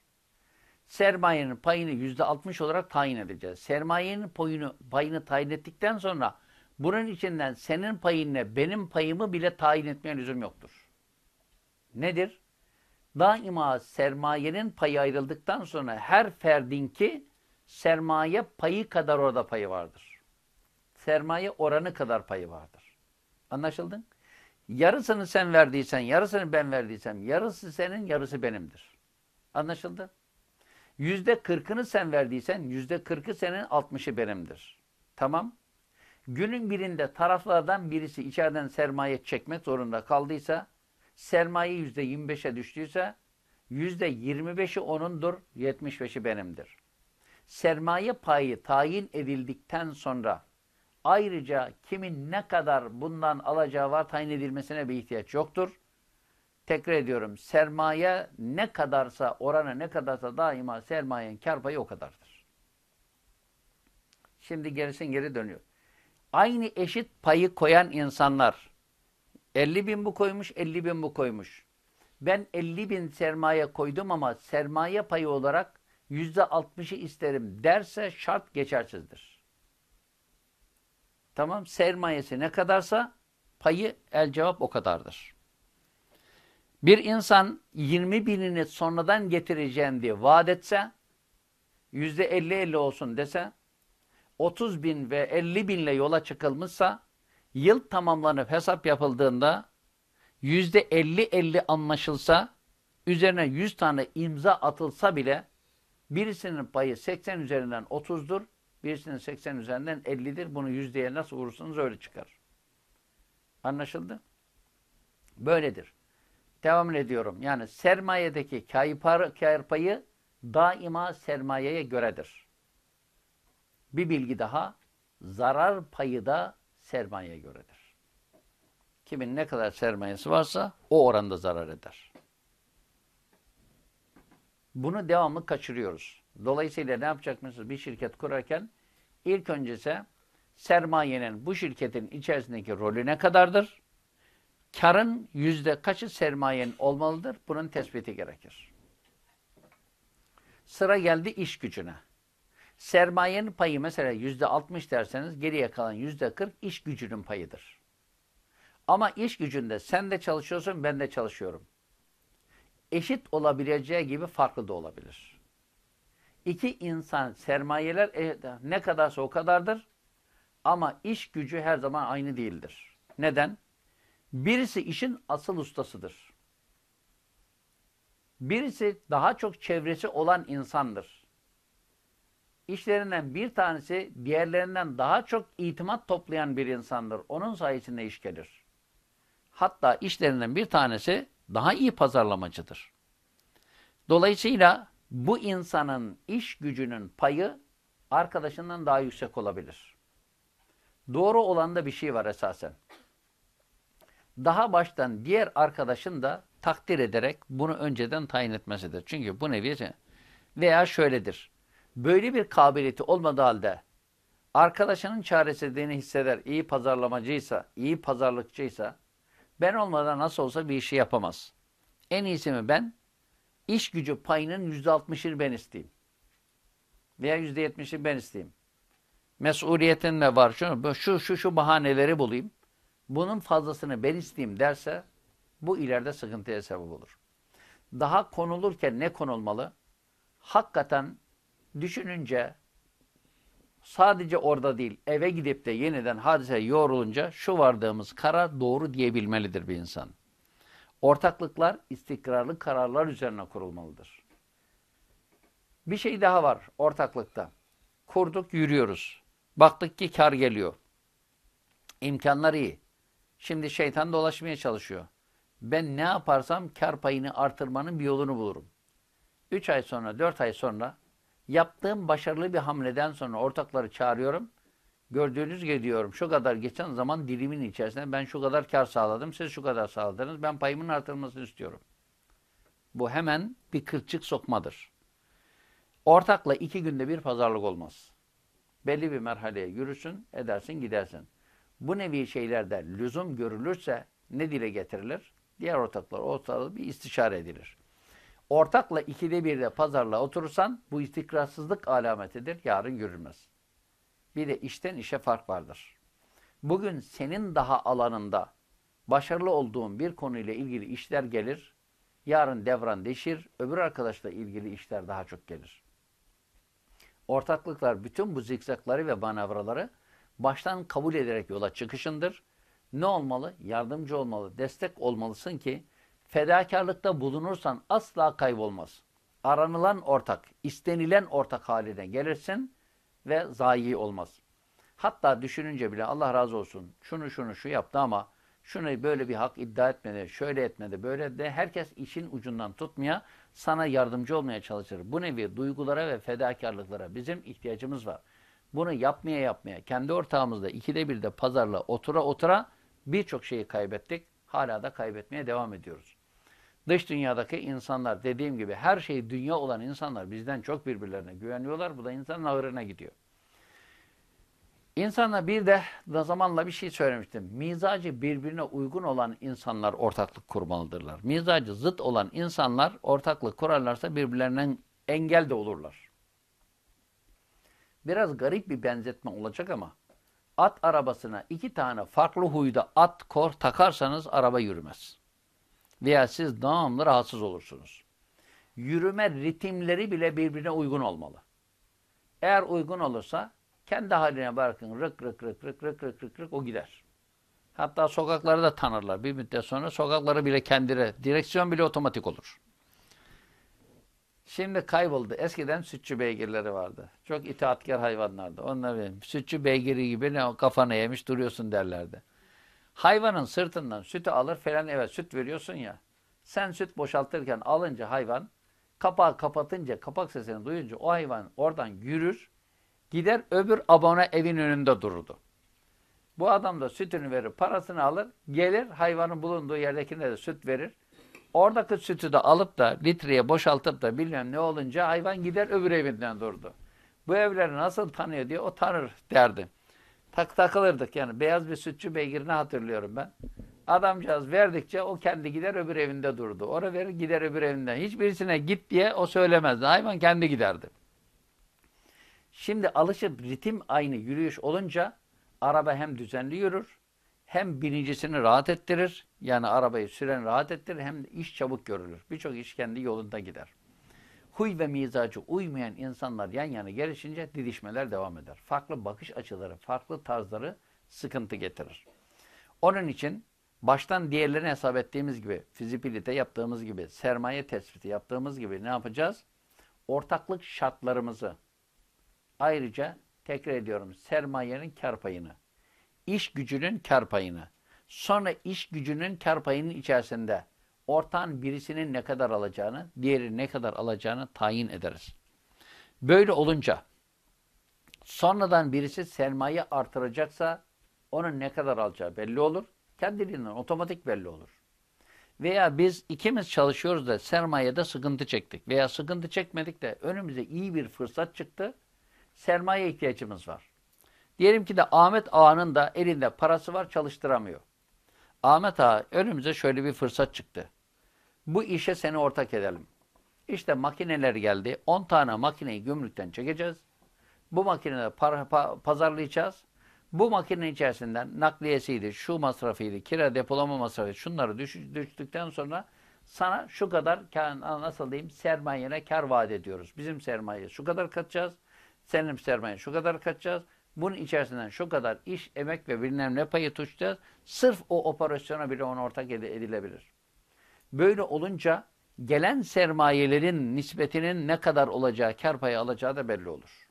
Sermayenin payını yüzde altmış olarak tayin edeceğiz. Sermayenin payını, payını tayin ettikten sonra bunun içinden senin payınla benim payımı bile tayin etmeye lüzum yoktur. Nedir? Daima sermayenin payı ayrıldıktan sonra her ferdinki sermaye payı kadar orada payı vardır. Sermaye oranı kadar payı vardır. Anlaşıldın? Yarısını sen verdiysen, yarısını ben verdiysem, yarısı senin, yarısı benimdir. Anlaşıldı? Yüzde kırkını sen verdiysen, yüzde kırkı senin, altmışı benimdir. Tamam. Günün birinde taraflardan birisi içeriden sermaye çekmek zorunda kaldıysa, sermaye yüzde yirmi beşe düştüyse, yüzde yirmi beşi onundur, yetmiş beşi benimdir. Sermaye payı tayin edildikten sonra, Ayrıca kimin ne kadar bundan alacağı var tayin edilmesine bir ihtiyaç yoktur. Tekrar ediyorum sermaye ne kadarsa oranı ne kadarsa daima sermayenin kar payı o kadardır. Şimdi gerisin geri dönüyor. Aynı eşit payı koyan insanlar 50 bin bu koymuş 50 bin bu koymuş. Ben 50 bin sermaye koydum ama sermaye payı olarak %60'ı isterim derse şart geçersizdir. Tamam sermayesi ne kadarsa payı el cevap o kadardır. Bir insan 20 binini sonradan getireceğim diye vaat etse yüzde 50-50 olsun dese 30 bin ve 50 binle yola çıkılmışsa yıl tamamlanıp hesap yapıldığında yüzde 50-50 anlaşılsa üzerine 100 tane imza atılsa bile birisinin payı 80 üzerinden 30'dur Birisinin 80 üzerinden 50'dir. Bunu yüzdeye nasıl vurursanız öyle çıkar. Anlaşıldı? Böyledir. Devam ediyorum. Yani sermayedeki kâr payı daima sermayeye göredir. Bir bilgi daha. Zarar payı da sermayeye göredir. Kimin ne kadar sermayesi varsa o oranda zarar eder. Bunu devamlı kaçırıyoruz. Dolayısıyla ne yapacakmışız? Bir şirket kurarken ilk öncesi sermayenin bu şirketin içerisindeki rolü ne kadardır? Karın yüzde kaçı sermayenin olmalıdır? Bunun tespiti gerekir. Sıra geldi iş gücüne. Sermayenin payı mesela yüzde altmış derseniz geriye kalan yüzde kırk iş gücünün payıdır. Ama iş gücünde sen de çalışıyorsun ben de çalışıyorum. Eşit olabileceği gibi farklı da olabilir. İki insan sermayeler e, ne kadarsa o kadardır. Ama iş gücü her zaman aynı değildir. Neden? Birisi işin asıl ustasıdır. Birisi daha çok çevresi olan insandır. İşlerinden bir tanesi diğerlerinden daha çok itimat toplayan bir insandır. Onun sayesinde iş gelir. Hatta işlerinden bir tanesi daha iyi pazarlamacıdır. Dolayısıyla bu insanın iş gücünün payı arkadaşından daha yüksek olabilir. Doğru olan da bir şey var esasen. daha baştan diğer arkadaşın da takdir ederek bunu önceden tayin etmesidir. Çünkü bu nevi veya şöyledir. Böyle bir kabiliyeti olmadığı halde arkadaşının çaresizliğini hisseder, iyi pazarlamacıysa, iyi pazarlıkçıysa ben olmadan nasıl olsa bir işi yapamaz. En iyisi mi ben? İş gücü payının yüzde altmışını ben isteyeyim. Veya yüzde yetmişini ben isteyeyim. Mesuliyetin ne var? Şu, şu, şu, şu bahaneleri bulayım. Bunun fazlasını ben isteyeyim derse bu ileride sıkıntıya sebep olur. Daha konulurken ne konulmalı? Hakikaten düşününce sadece orada değil eve gidip de yeniden hadise yorulunca şu vardığımız karar doğru diyebilmelidir bir insan. Ortaklıklar istikrarlı kararlar üzerine kurulmalıdır. Bir şey daha var ortaklıkta. Kurduk, yürüyoruz. Baktık ki kar geliyor. İmkanlar iyi. Şimdi şeytan dolaşmaya çalışıyor. Ben ne yaparsam kar payını artırmanın bir yolunu bulurum. Üç ay sonra, dört ay sonra yaptığım başarılı bir hamleden sonra ortakları çağırıyorum. Gördüğünüz gibi diyorum şu kadar geçen zaman dilimin içerisinde ben şu kadar kar sağladım, siz şu kadar sağladınız. Ben payımın artırılmasını istiyorum. Bu hemen bir kırçık sokmadır. Ortakla iki günde bir pazarlık olmaz. Belli bir merhaleye yürüsün, edersin, gidersin. Bu nevi şeylerde lüzum görülürse ne dile getirilir? Diğer ortaklar ortalığı bir istişare edilir. Ortakla ikide birde pazarla oturursan bu istikrarsızlık alametidir. Yarın yürümez. Bir de işten işe fark vardır. Bugün senin daha alanında başarılı olduğun bir konuyla ilgili işler gelir. Yarın devran değişir. Öbür arkadaşla ilgili işler daha çok gelir. Ortaklıklar bütün bu zikzakları ve manevraları baştan kabul ederek yola çıkışındır. Ne olmalı? Yardımcı olmalı, destek olmalısın ki fedakarlıkta bulunursan asla kaybolmaz. Aranılan ortak, istenilen ortak haline gelirsin ve zayi olmaz. Hatta düşününce bile Allah razı olsun şunu şunu şu yaptı ama şunu böyle bir hak iddia etmedi, şöyle etmedi, böyle de herkes işin ucundan tutmaya, sana yardımcı olmaya çalışır. Bu nevi duygulara ve fedakarlıklara bizim ihtiyacımız var. Bunu yapmaya yapmaya, kendi ortağımızda ikide bir de pazarla otura otura birçok şeyi kaybettik. Hala da kaybetmeye devam ediyoruz. Dış dünyadaki insanlar dediğim gibi her şey dünya olan insanlar bizden çok birbirlerine güveniyorlar. Bu da insanın ağırına gidiyor. İnsanlar bir de da zamanla bir şey söylemiştim. Mizacı birbirine uygun olan insanlar ortaklık kurmalıdırlar. Mizacı zıt olan insanlar ortaklık kurarlarsa birbirlerinden engel de olurlar. Biraz garip bir benzetme olacak ama at arabasına iki tane farklı huyda at kor takarsanız araba yürümez. Veya siz devamlı rahatsız olursunuz. Yürüme ritimleri bile birbirine uygun olmalı. Eğer uygun olursa kendi haline bırakın rık rık rık rık rık rık rık rık o gider. Hatta sokakları da tanırlar. Bir müddet sonra sokakları bile kendine, direksiyon bile otomatik olur. Şimdi kayboldu. Eskiden sütçü beygirleri vardı. Çok itaatkar hayvanlardı. Onlar benim. Sütçü beygiri gibi ne kafana yemiş duruyorsun derlerdi. Hayvanın sırtından sütü alır falan evet süt veriyorsun ya. Sen süt boşaltırken alınca hayvan kapağı kapatınca kapak sesini duyunca o hayvan oradan yürür gider öbür abone evin önünde dururdu. Bu adam da sütünü verir parasını alır gelir hayvanın bulunduğu yerdekine de süt verir. Oradaki sütü de alıp da litreye boşaltıp da bilmem ne olunca hayvan gider öbür evinden durdu. Bu evleri nasıl tanıyor diye o tanır derdi. Tak takılırdık yani. Beyaz bir sütçü beygirini hatırlıyorum ben. Adamcağız verdikçe o kendi gider öbür evinde durdu. Oraya verir gider öbür evinden. Hiçbirisine git diye o söylemezdi. Hayvan kendi giderdi. Şimdi alışıp ritim aynı yürüyüş olunca araba hem düzenli yürür hem binicisini rahat ettirir. Yani arabayı süren rahat ettirir hem de iş çabuk görülür. Birçok iş kendi yolunda gider. Huy ve mizacı uymayan insanlar yan yana gelişince didişmeler devam eder. Farklı bakış açıları, farklı tarzları sıkıntı getirir. Onun için baştan diğerlerini hesap ettiğimiz gibi, fizibilite yaptığımız gibi, sermaye tespiti yaptığımız gibi ne yapacağız? Ortaklık şartlarımızı, ayrıca tekrar ediyorum sermayenin kar payını, iş gücünün kar payını, sonra iş gücünün kar payının içerisinde ortağın birisinin ne kadar alacağını, diğeri ne kadar alacağını tayin ederiz. Böyle olunca sonradan birisi sermaye artıracaksa onun ne kadar alacağı belli olur. Kendiliğinden otomatik belli olur. Veya biz ikimiz çalışıyoruz da sermayede sıkıntı çektik. Veya sıkıntı çekmedik de önümüze iyi bir fırsat çıktı. Sermaye ihtiyacımız var. Diyelim ki de Ahmet Ağa'nın da elinde parası var çalıştıramıyor. Ahmet Ağa önümüze şöyle bir fırsat çıktı. Bu işe seni ortak edelim. İşte makineler geldi. 10 tane makineyi gümrükten çekeceğiz. Bu makineleri para, pa, pazarlayacağız. Bu makine içerisinden nakliyesiydi, şu masrafıydı, kira depolama masrafı, şunları düş, düştükten sonra sana şu kadar nasıl diyeyim sermayene kar vaat ediyoruz. Bizim sermaye şu kadar katacağız. Senin sermaye şu kadar katacağız. Bunun içerisinden şu kadar iş, emek ve bilmem ne payı tutacağız. Sırf o operasyona bile ona ortak edilebilir. Böyle olunca gelen sermayelerin nispetinin ne kadar olacağı, kar payı alacağı da belli olur.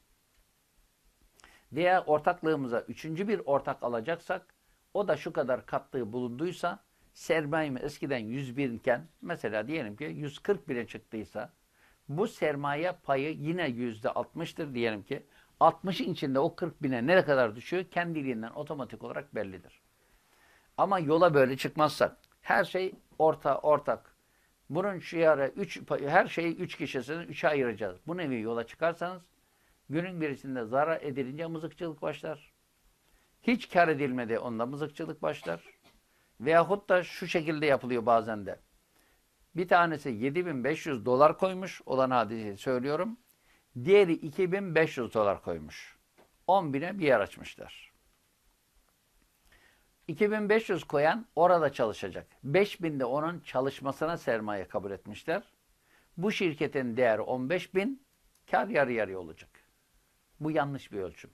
Veya ortaklığımıza üçüncü bir ortak alacaksak, o da şu kadar kattığı bulunduysa, sermayemi eskiden 100 binken, mesela diyelim ki 140 bine çıktıysa, bu sermaye payı yine yüzde 60'tır diyelim ki, 60'ın içinde o 40 bine ne kadar düşüyor kendiliğinden otomatik olarak bellidir. Ama yola böyle çıkmazsak, her şey orta, ortak, bunun şu ara üç, her şeyi üç kişisinin üçe ayıracağız. Bu nevi yola çıkarsanız günün birisinde zarar edilince mızıkçılık başlar. Hiç kar edilmedi onda mızıkçılık başlar. Veyahut da şu şekilde yapılıyor bazen de. Bir tanesi 7500 dolar koymuş olan hadiseyi söylüyorum. Diğeri 2500 dolar koymuş. 10 bine bir yer açmışlar. 2500 koyan orada çalışacak. 5000 de onun çalışmasına sermaye kabul etmişler. Bu şirketin değeri 15 bin, kar yarı yarıya olacak. Bu yanlış bir ölçüm.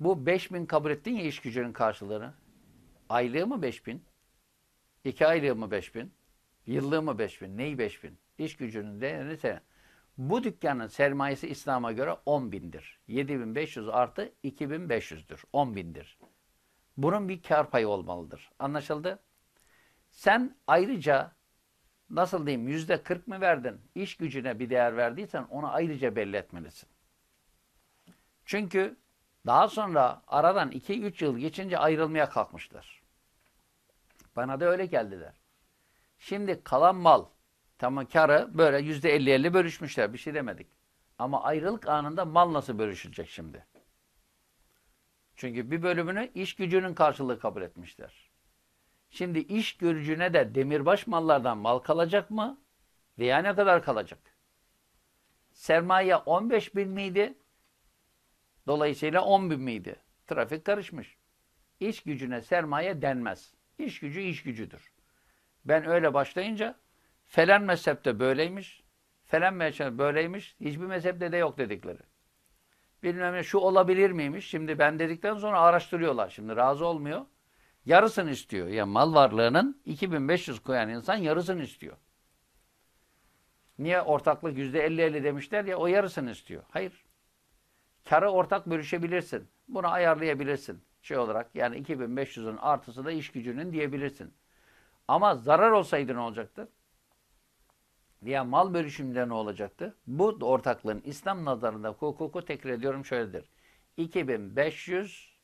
Bu 5 bin kabul ettin ya iş gücünün karşılığını. Aylığı mı 5 bin? İki aylığı mı 5 bin? Yıllığı mı 5 bin? Neyi 5 bin? İş gücünün değerini sen. Bu dükkanın sermayesi İslam'a göre 10 bindir. 7500 artı 2500'dür. 10 bindir. Bunun bir kar payı olmalıdır. Anlaşıldı? Sen ayrıca nasıl diyeyim yüzde 40 mı verdin? İş gücüne bir değer verdiysen onu ayrıca belli etmelisin. Çünkü daha sonra aradan 2-3 yıl geçince ayrılmaya kalkmışlar. Bana da öyle geldiler. Şimdi kalan mal, tamam karı böyle yüzde 50-50 bölüşmüşler. Bir şey demedik. Ama ayrılık anında mal nasıl bölüşülecek şimdi? Çünkü bir bölümünü iş gücünün karşılığı kabul etmişler. Şimdi iş gücüne de demirbaş mallardan mal kalacak mı? Veya ne kadar kalacak? Sermaye 15 bin miydi? Dolayısıyla 10 bin miydi? Trafik karışmış. İş gücüne sermaye denmez. İş gücü iş gücüdür. Ben öyle başlayınca falan mezhepte böyleymiş, falan mezhepte böyleymiş, hiçbir mezhepte de yok dedikleri bilmem ne şu olabilir miymiş? Şimdi ben dedikten sonra araştırıyorlar. Şimdi razı olmuyor. Yarısını istiyor. Ya yani mal varlığının 2500 koyan insan yarısını istiyor. Niye ortaklık %50-50 demişler ya o yarısını istiyor. Hayır. Karı ortak bölüşebilirsin. Bunu ayarlayabilirsin. Şey olarak yani 2500'ün artısı da iş gücünün diyebilirsin. Ama zarar olsaydı ne olacaktı? veya mal bölüşümünde ne olacaktı? Bu ortaklığın İslam nazarında hukuku tekrar ediyorum şöyledir. 2500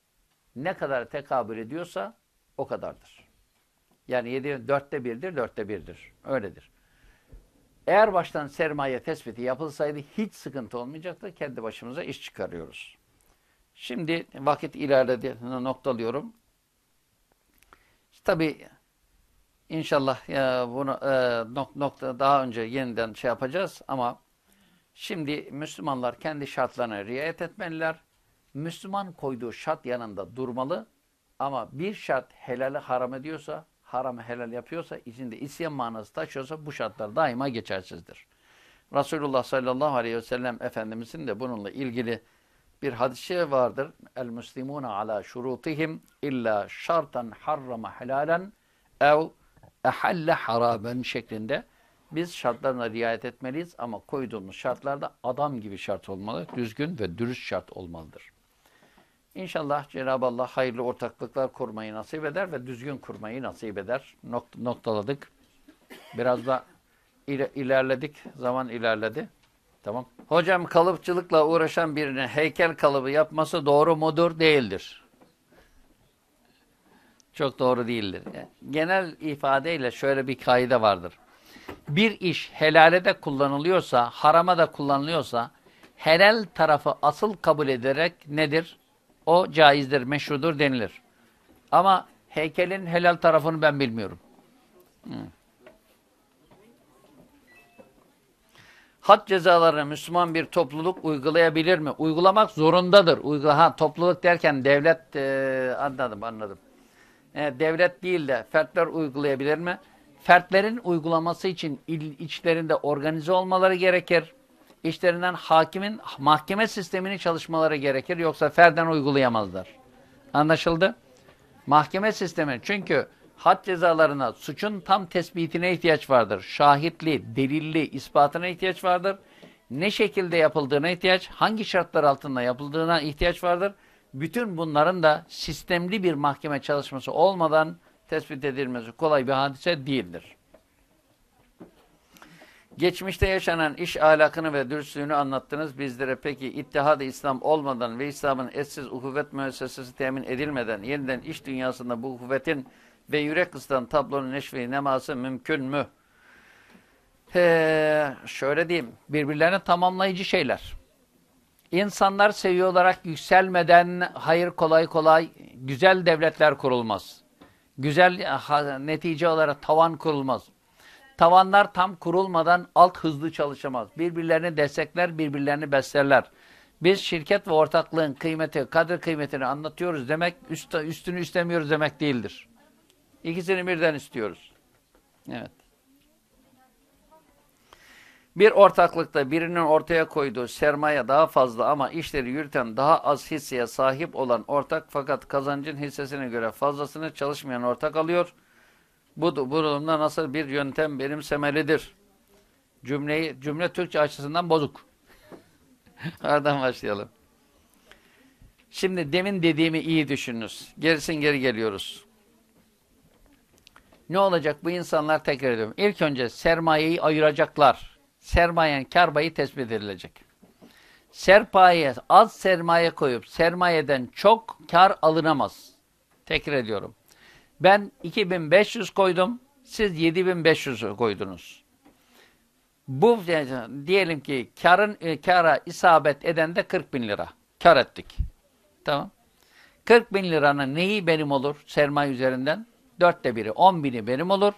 ne kadar tekabül ediyorsa o kadardır. Yani 7, dörtte birdir, dörtte birdir. Öyledir. Eğer baştan sermaye tespiti yapılsaydı hiç sıkıntı olmayacaktı. Kendi başımıza iş çıkarıyoruz. Şimdi vakit ilerledi noktalıyorum. Tabi İnşallah ya bunu e, nokta daha önce yeniden şey yapacağız ama şimdi Müslümanlar kendi şartlarına riayet etmeliler. Müslüman koyduğu şart yanında durmalı ama bir şart helali haram ediyorsa, haramı helal yapıyorsa, içinde isyan manası taşıyorsa bu şartlar daima geçersizdir. Resulullah sallallahu aleyhi ve sellem Efendimizin de bununla ilgili bir hadisi vardır. El muslimuna ala şurutihim illa şartan harrama helalen ev ehalle haraben şeklinde biz şartlarına riayet etmeliyiz ama koyduğumuz şartlarda adam gibi şart olmalı, düzgün ve dürüst şart olmalıdır. İnşallah Cenab-ı Allah hayırlı ortaklıklar kurmayı nasip eder ve düzgün kurmayı nasip eder. Nok noktaladık. Biraz da ilerledik. Zaman ilerledi. Tamam. Hocam kalıpçılıkla uğraşan birine heykel kalıbı yapması doğru mudur? Değildir. Çok doğru değildir. Genel ifadeyle şöyle bir kaide vardır. Bir iş helale de kullanılıyorsa, harama da kullanılıyorsa, helal tarafı asıl kabul ederek nedir? O caizdir, meşrudur denilir. Ama heykelin helal tarafını ben bilmiyorum. Hı. Had cezalarını Müslüman bir topluluk uygulayabilir mi? Uygulamak zorundadır. Uygula ha, topluluk derken devlet e, anladım anladım. E, devlet değil de fertler uygulayabilir mi? Fertlerin uygulaması için il, içlerinde organize olmaları gerekir. İçlerinden hakimin mahkeme sistemini çalışmaları gerekir. Yoksa ferden uygulayamazlar. Anlaşıldı? Mahkeme sistemi. Çünkü had cezalarına, suçun tam tespitine ihtiyaç vardır. Şahitli, delilli, ispatına ihtiyaç vardır. Ne şekilde yapıldığına ihtiyaç, hangi şartlar altında yapıldığına ihtiyaç vardır. Bütün bunların da sistemli bir mahkeme çalışması olmadan tespit edilmesi kolay bir hadise değildir. Geçmişte yaşanan iş ahlakını ve dürüstlüğünü anlattınız bizlere. Peki ittihad İslam olmadan ve İslam'ın etsiz uhuvvet müessesesi temin edilmeden yeniden iş dünyasında bu uhuvvetin ve yürek ısıtan tablonun neşvi neması mümkün mü? Ee, şöyle diyeyim, birbirlerine tamamlayıcı şeyler. İnsanlar seviye olarak yükselmeden hayır kolay kolay güzel devletler kurulmaz. Güzel ha, netice olarak tavan kurulmaz. Tavanlar tam kurulmadan alt hızlı çalışamaz. Birbirlerini destekler, birbirlerini beslerler. Biz şirket ve ortaklığın kıymeti, kadir kıymetini anlatıyoruz demek, üst, üstünü istemiyoruz demek değildir. İkisini birden istiyoruz. Evet. Bir ortaklıkta birinin ortaya koyduğu sermaye daha fazla ama işleri yürüten daha az hisseye sahip olan ortak fakat kazancın hissesine göre fazlasını çalışmayan ortak alıyor. Bu, durumda nasıl bir yöntem benimsemelidir? Cümleyi, cümle Türkçe açısından bozuk. Oradan başlayalım. Şimdi demin dediğimi iyi düşününüz. Gerisin geri geliyoruz. Ne olacak bu insanlar tekrar ediyorum. İlk önce sermayeyi ayıracaklar. Sermayen kar tespit edilecek. Sermaye az sermaye koyup sermayeden çok kar alınamaz. Tekrar ediyorum. Ben 2500 koydum. Siz 7500 koydunuz. Bu diyelim ki karın e, kara isabet eden de 40 bin lira. Kar ettik. Tamam. 40 bin liranın neyi benim olur sermaye üzerinden? Dörtte biri, on bini benim olur.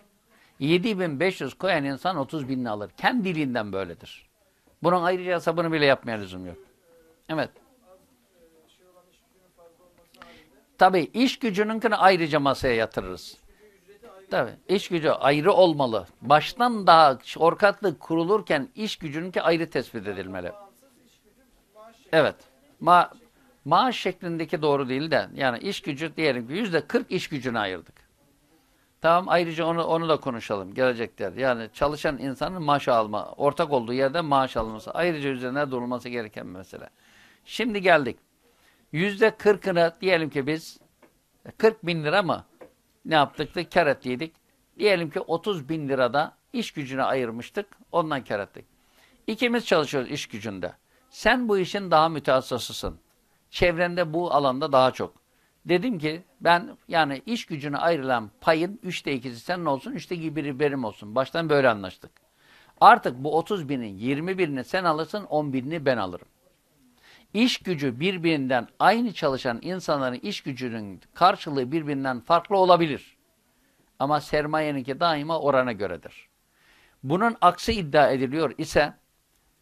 7500 koyan insan 30 binini alır. Kendi dilinden böyledir. Bunun ayrıca hesabını bile yapmaya lüzum yok. Evet. Tabii iş gücününkini ayrıca masaya yatırırız. Tabii iş gücü ayrı olmalı. Baştan daha ortaklık kurulurken iş gücününki ayrı tespit edilmeli. Evet. Ma maaş şeklindeki doğru değil de yani iş gücü diyelim ki yüzde 40 iş gücüne ayırdık. Tamam ayrıca onu onu da konuşalım gelecekler. Yani çalışan insanın maaş alma, ortak olduğu yerde maaş alması ayrıca üzerine durulması gereken bir mesele. Şimdi geldik. Yüzde kırkını diyelim ki biz 40 bin lira mı ne yaptık kar ettiydik. Diyelim ki 30 bin lirada iş gücüne ayırmıştık. Ondan kar ettik. İkimiz çalışıyoruz iş gücünde. Sen bu işin daha mütehassısısın. Çevrende bu alanda daha çok. Dedim ki ben yani iş gücüne ayrılan payın üçte ikisi senin olsun, üçte biri benim olsun. Baştan böyle anlaştık. Artık bu 30 binin 20 birini sen alırsın, 10 birini ben alırım. İş gücü birbirinden aynı çalışan insanların iş gücünün karşılığı birbirinden farklı olabilir. Ama sermayeninki daima orana göredir. Bunun aksi iddia ediliyor ise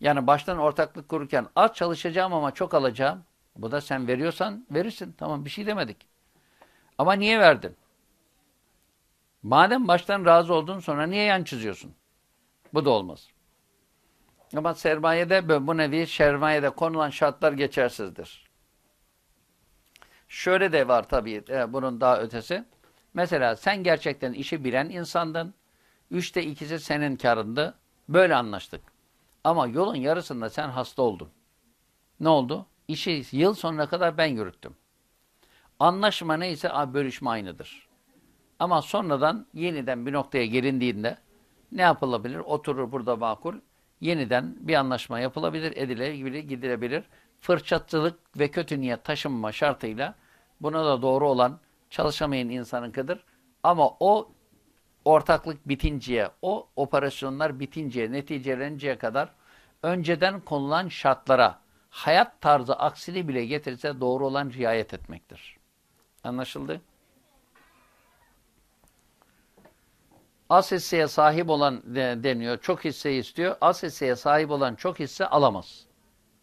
yani baştan ortaklık kururken az çalışacağım ama çok alacağım bu da sen veriyorsan verirsin. Tamam bir şey demedik. Ama niye verdin? Madem baştan razı oldun sonra niye yan çiziyorsun? Bu da olmaz. Ama sermayede bu nevi sermayede konulan şartlar geçersizdir. Şöyle de var tabii e, bunun daha ötesi. Mesela sen gerçekten işi bilen insandın. Üçte ikisi senin karındı. Böyle anlaştık. Ama yolun yarısında sen hasta oldun. Ne oldu? İşi yıl sonuna kadar ben yürüttüm. Anlaşma neyse bölüşme aynıdır. Ama sonradan yeniden bir noktaya gelindiğinde ne yapılabilir? Oturur burada makul. Yeniden bir anlaşma yapılabilir, edilebilir, gidilebilir. Fırçatçılık ve kötü niyet taşınma şartıyla buna da doğru olan çalışamayan insanınkidir. Ama o ortaklık bitinceye, o operasyonlar bitinceye, neticelenceye kadar önceden konulan şartlara, hayat tarzı aksini bile getirse doğru olan riayet etmektir. Anlaşıldı? Az hisseye sahip olan deniyor, çok hisse istiyor. Az hisseye sahip olan çok hisse alamaz.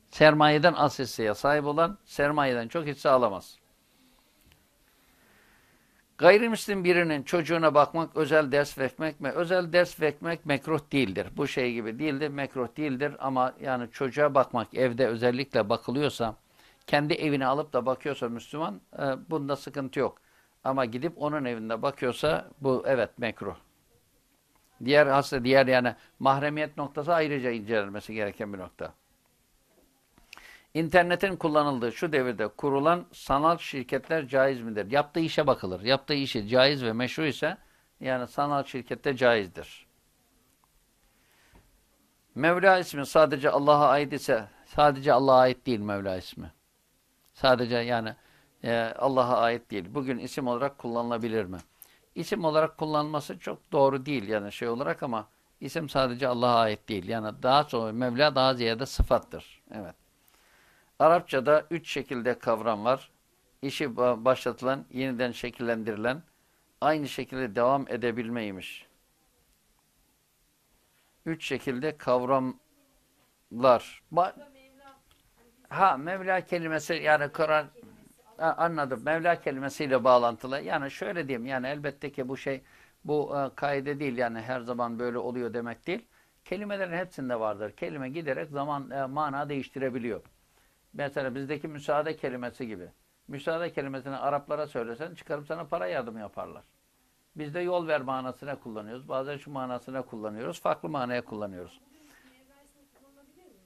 Sermayeden az hisseye sahip olan sermayeden çok hisse alamaz. Gayrimüslim birinin çocuğuna bakmak, özel ders vermek mi? Özel ders vermek mekruh değildir. Bu şey gibi değildir, mekruh değildir ama yani çocuğa bakmak evde özellikle bakılıyorsa, kendi evine alıp da bakıyorsa Müslüman, e, bunda sıkıntı yok. Ama gidip onun evinde bakıyorsa bu evet mekruh. Diğer hasta, diğer yani mahremiyet noktası ayrıca incelenmesi gereken bir nokta. İnternetin kullanıldığı şu devirde kurulan sanal şirketler caiz midir? Yaptığı işe bakılır. Yaptığı işi caiz ve meşru ise yani sanal şirkette caizdir. Mevla ismi sadece Allah'a ait ise sadece Allah'a ait değil Mevla ismi. Sadece yani e, Allah'a ait değil. Bugün isim olarak kullanılabilir mi? İsim olarak kullanılması çok doğru değil yani şey olarak ama isim sadece Allah'a ait değil. Yani daha sonra Mevla daha ziyade sıfattır. Evet. Arapçada üç şekilde kavram var. İşi başlatılan, yeniden şekillendirilen, aynı şekilde devam edebilmeymiş. Üç şekilde kavramlar. Ba ha Mevla kelimesi yani Kur'an anladım. Mevla kelimesiyle bağlantılı. Yani şöyle diyeyim yani elbette ki bu şey bu e, kaide değil yani her zaman böyle oluyor demek değil. Kelimelerin hepsinde vardır. Kelime giderek zaman e, mana değiştirebiliyor. Mesela bizdeki müsaade kelimesi gibi. Müsaade kelimesini Araplara söylesen çıkarıp sana para yardım yaparlar. Biz de yol ver manasına kullanıyoruz. Bazen şu manasına kullanıyoruz. Farklı manaya kullanıyoruz.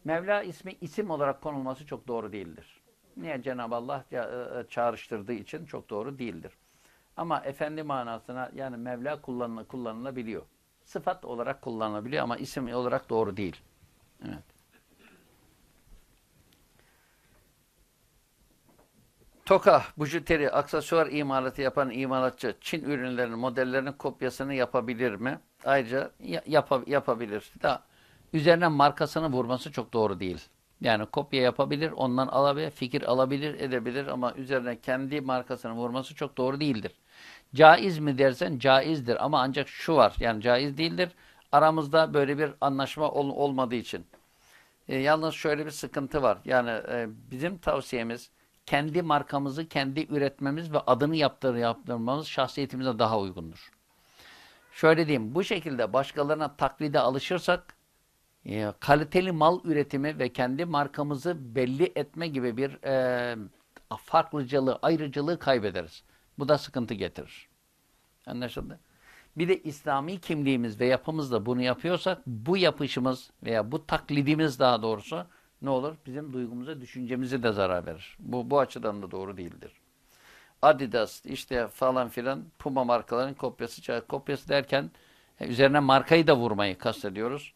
Mevla ismi isim olarak konulması çok doğru değildir. Niye? Cenab-ı Allah e, e, çağrıştırdığı için çok doğru değildir. Ama efendi manasına yani Mevla kullanılabiliyor. Sıfat olarak kullanılabiliyor ama isim olarak doğru değil. Evet. Toka, bujuteri, aksesuar imalatı yapan imalatçı Çin ürünlerinin modellerinin kopyasını yapabilir mi? Ayrıca yap yapabilir. Da üzerine markasını vurması çok doğru değil. Yani kopya yapabilir, ondan alabilir, fikir alabilir, edebilir ama üzerine kendi markasını vurması çok doğru değildir. Caiz mi dersen caizdir ama ancak şu var yani caiz değildir. Aramızda böyle bir anlaşma ol olmadığı için. E, yalnız şöyle bir sıkıntı var. Yani e, bizim tavsiyemiz kendi markamızı kendi üretmemiz ve adını yaptır, yaptırmamız şahsiyetimize daha uygundur. Şöyle diyeyim, bu şekilde başkalarına taklide alışırsak e, kaliteli mal üretimi ve kendi markamızı belli etme gibi bir e, farklıcalığı, ayrıcalığı kaybederiz. Bu da sıkıntı getirir. Anlaşıldı? Bir de İslami kimliğimiz ve yapımızda bunu yapıyorsak bu yapışımız veya bu taklidimiz daha doğrusu ne olur? Bizim duygumuza, düşüncemize de zarar verir. Bu, bu açıdan da doğru değildir. Adidas işte falan filan Puma markaların kopyası. Kopyası derken e, üzerine markayı da vurmayı kastediyoruz.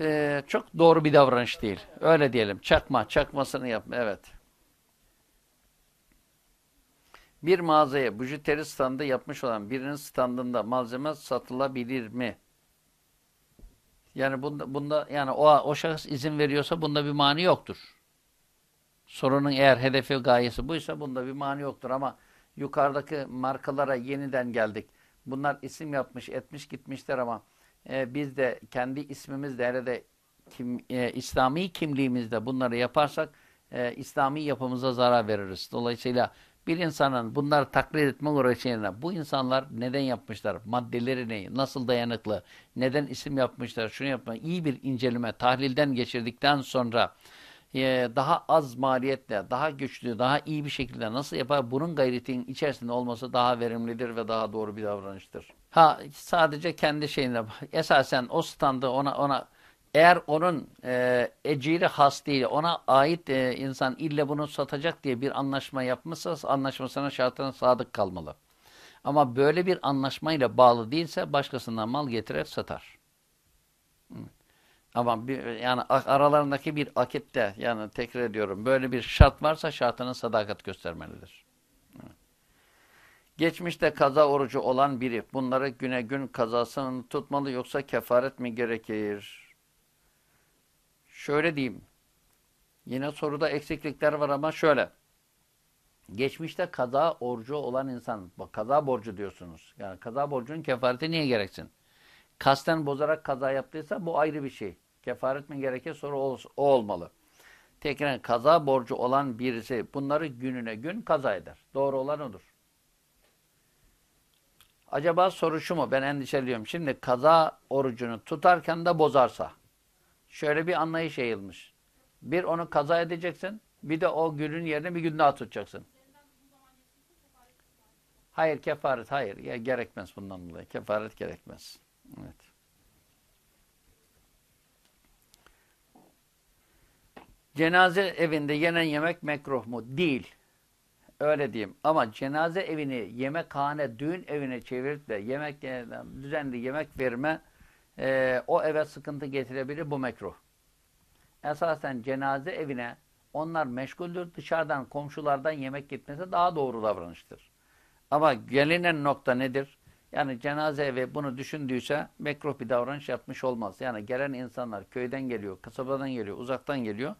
Ee, çok doğru bir davranış değil. Öyle diyelim. Çakma, çakmasını yapma. Evet. Bir mağazaya bujiteri standı yapmış olan birinin standında malzeme satılabilir mi? Yani bunda, bunda yani o, o şahıs izin veriyorsa bunda bir mani yoktur. Sorunun eğer hedefi gayesi buysa bunda bir mani yoktur ama yukarıdaki markalara yeniden geldik. Bunlar isim yapmış, etmiş, gitmişler ama e, biz de kendi ismimizle herhalde kim, e, İslami kimliğimizde bunları yaparsak e, İslami yapımıza zarar veririz. Dolayısıyla bir insanın bunları taklit etme uğraşıyla bu insanlar neden yapmışlar, maddeleri ne, nasıl dayanıklı, neden isim yapmışlar, şunu yapma, iyi bir inceleme, tahlilden geçirdikten sonra e, daha az maliyetle, daha güçlü, daha iyi bir şekilde nasıl yapar, bunun gayretinin içerisinde olması daha verimlidir ve daha doğru bir davranıştır. Ha sadece kendi şeyine, esasen o standı ona ona eğer onun e, eciri has değil, ona ait e, insan ille bunu satacak diye bir anlaşma yapmışsa anlaşmasına şartına sadık kalmalı. Ama böyle bir anlaşmayla bağlı değilse başkasından mal getirer satar. Ama bir, yani aralarındaki bir akitte yani tekrar ediyorum böyle bir şart varsa şartına sadakat göstermelidir. Geçmişte kaza orucu olan biri bunları güne gün kazasını tutmalı yoksa kefaret mi gerekir? Şöyle diyeyim. Yine soruda eksiklikler var ama şöyle. Geçmişte kaza orucu olan insan, bak kaza borcu diyorsunuz. Yani kaza borcunun kefareti niye gereksin? Kasten bozarak kaza yaptıysa bu ayrı bir şey. Kefaret mi gerekir? Soru o, o olmalı. Tekrar kaza borcu olan birisi bunları gününe gün kaza eder. Doğru olan odur. Acaba soru şu mu? Ben endişeliyorum. Şimdi kaza orucunu tutarken de bozarsa. Şöyle bir anlayış yayılmış. Bir onu kaza edeceksin. Bir de o günün yerine bir gün daha tutacaksın. Hayır kefaret hayır. Ya, gerekmez bundan dolayı. Kefaret gerekmez. Evet. Cenaze evinde yenen yemek mekruh mu? Değil. Öyle diyeyim. Ama cenaze evini yemekhane, düğün evine çevirip de yemek düzenli yemek verme e, o eve sıkıntı getirebilir. Bu mekruh. Esasen cenaze evine onlar meşguldür. Dışarıdan, komşulardan yemek gitmesi daha doğru davranıştır. Ama gelinen nokta nedir? Yani cenaze evi bunu düşündüyse mekruh bir davranış yapmış olmaz. Yani gelen insanlar köyden geliyor, kasabadan geliyor, uzaktan geliyor.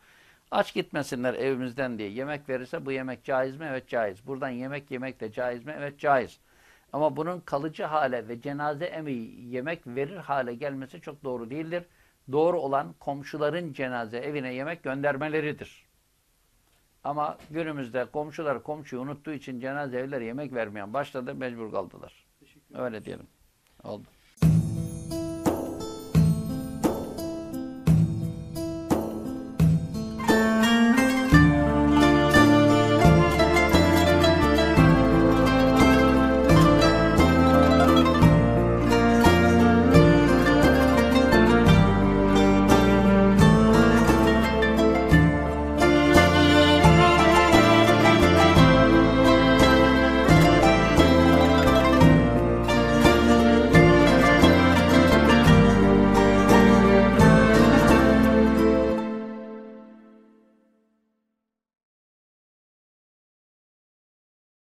Aç gitmesinler evimizden diye yemek verirse bu yemek caiz mi? Evet caiz. Buradan yemek yemek de caiz mi? Evet caiz. Ama bunun kalıcı hale ve cenaze evi yemek verir hale gelmesi çok doğru değildir. Doğru olan komşuların cenaze evine yemek göndermeleridir. Ama günümüzde komşular komşuyu unuttuğu için cenaze evleri yemek vermeyen başladı, mecbur kaldılar. Öyle diyelim. Oldu.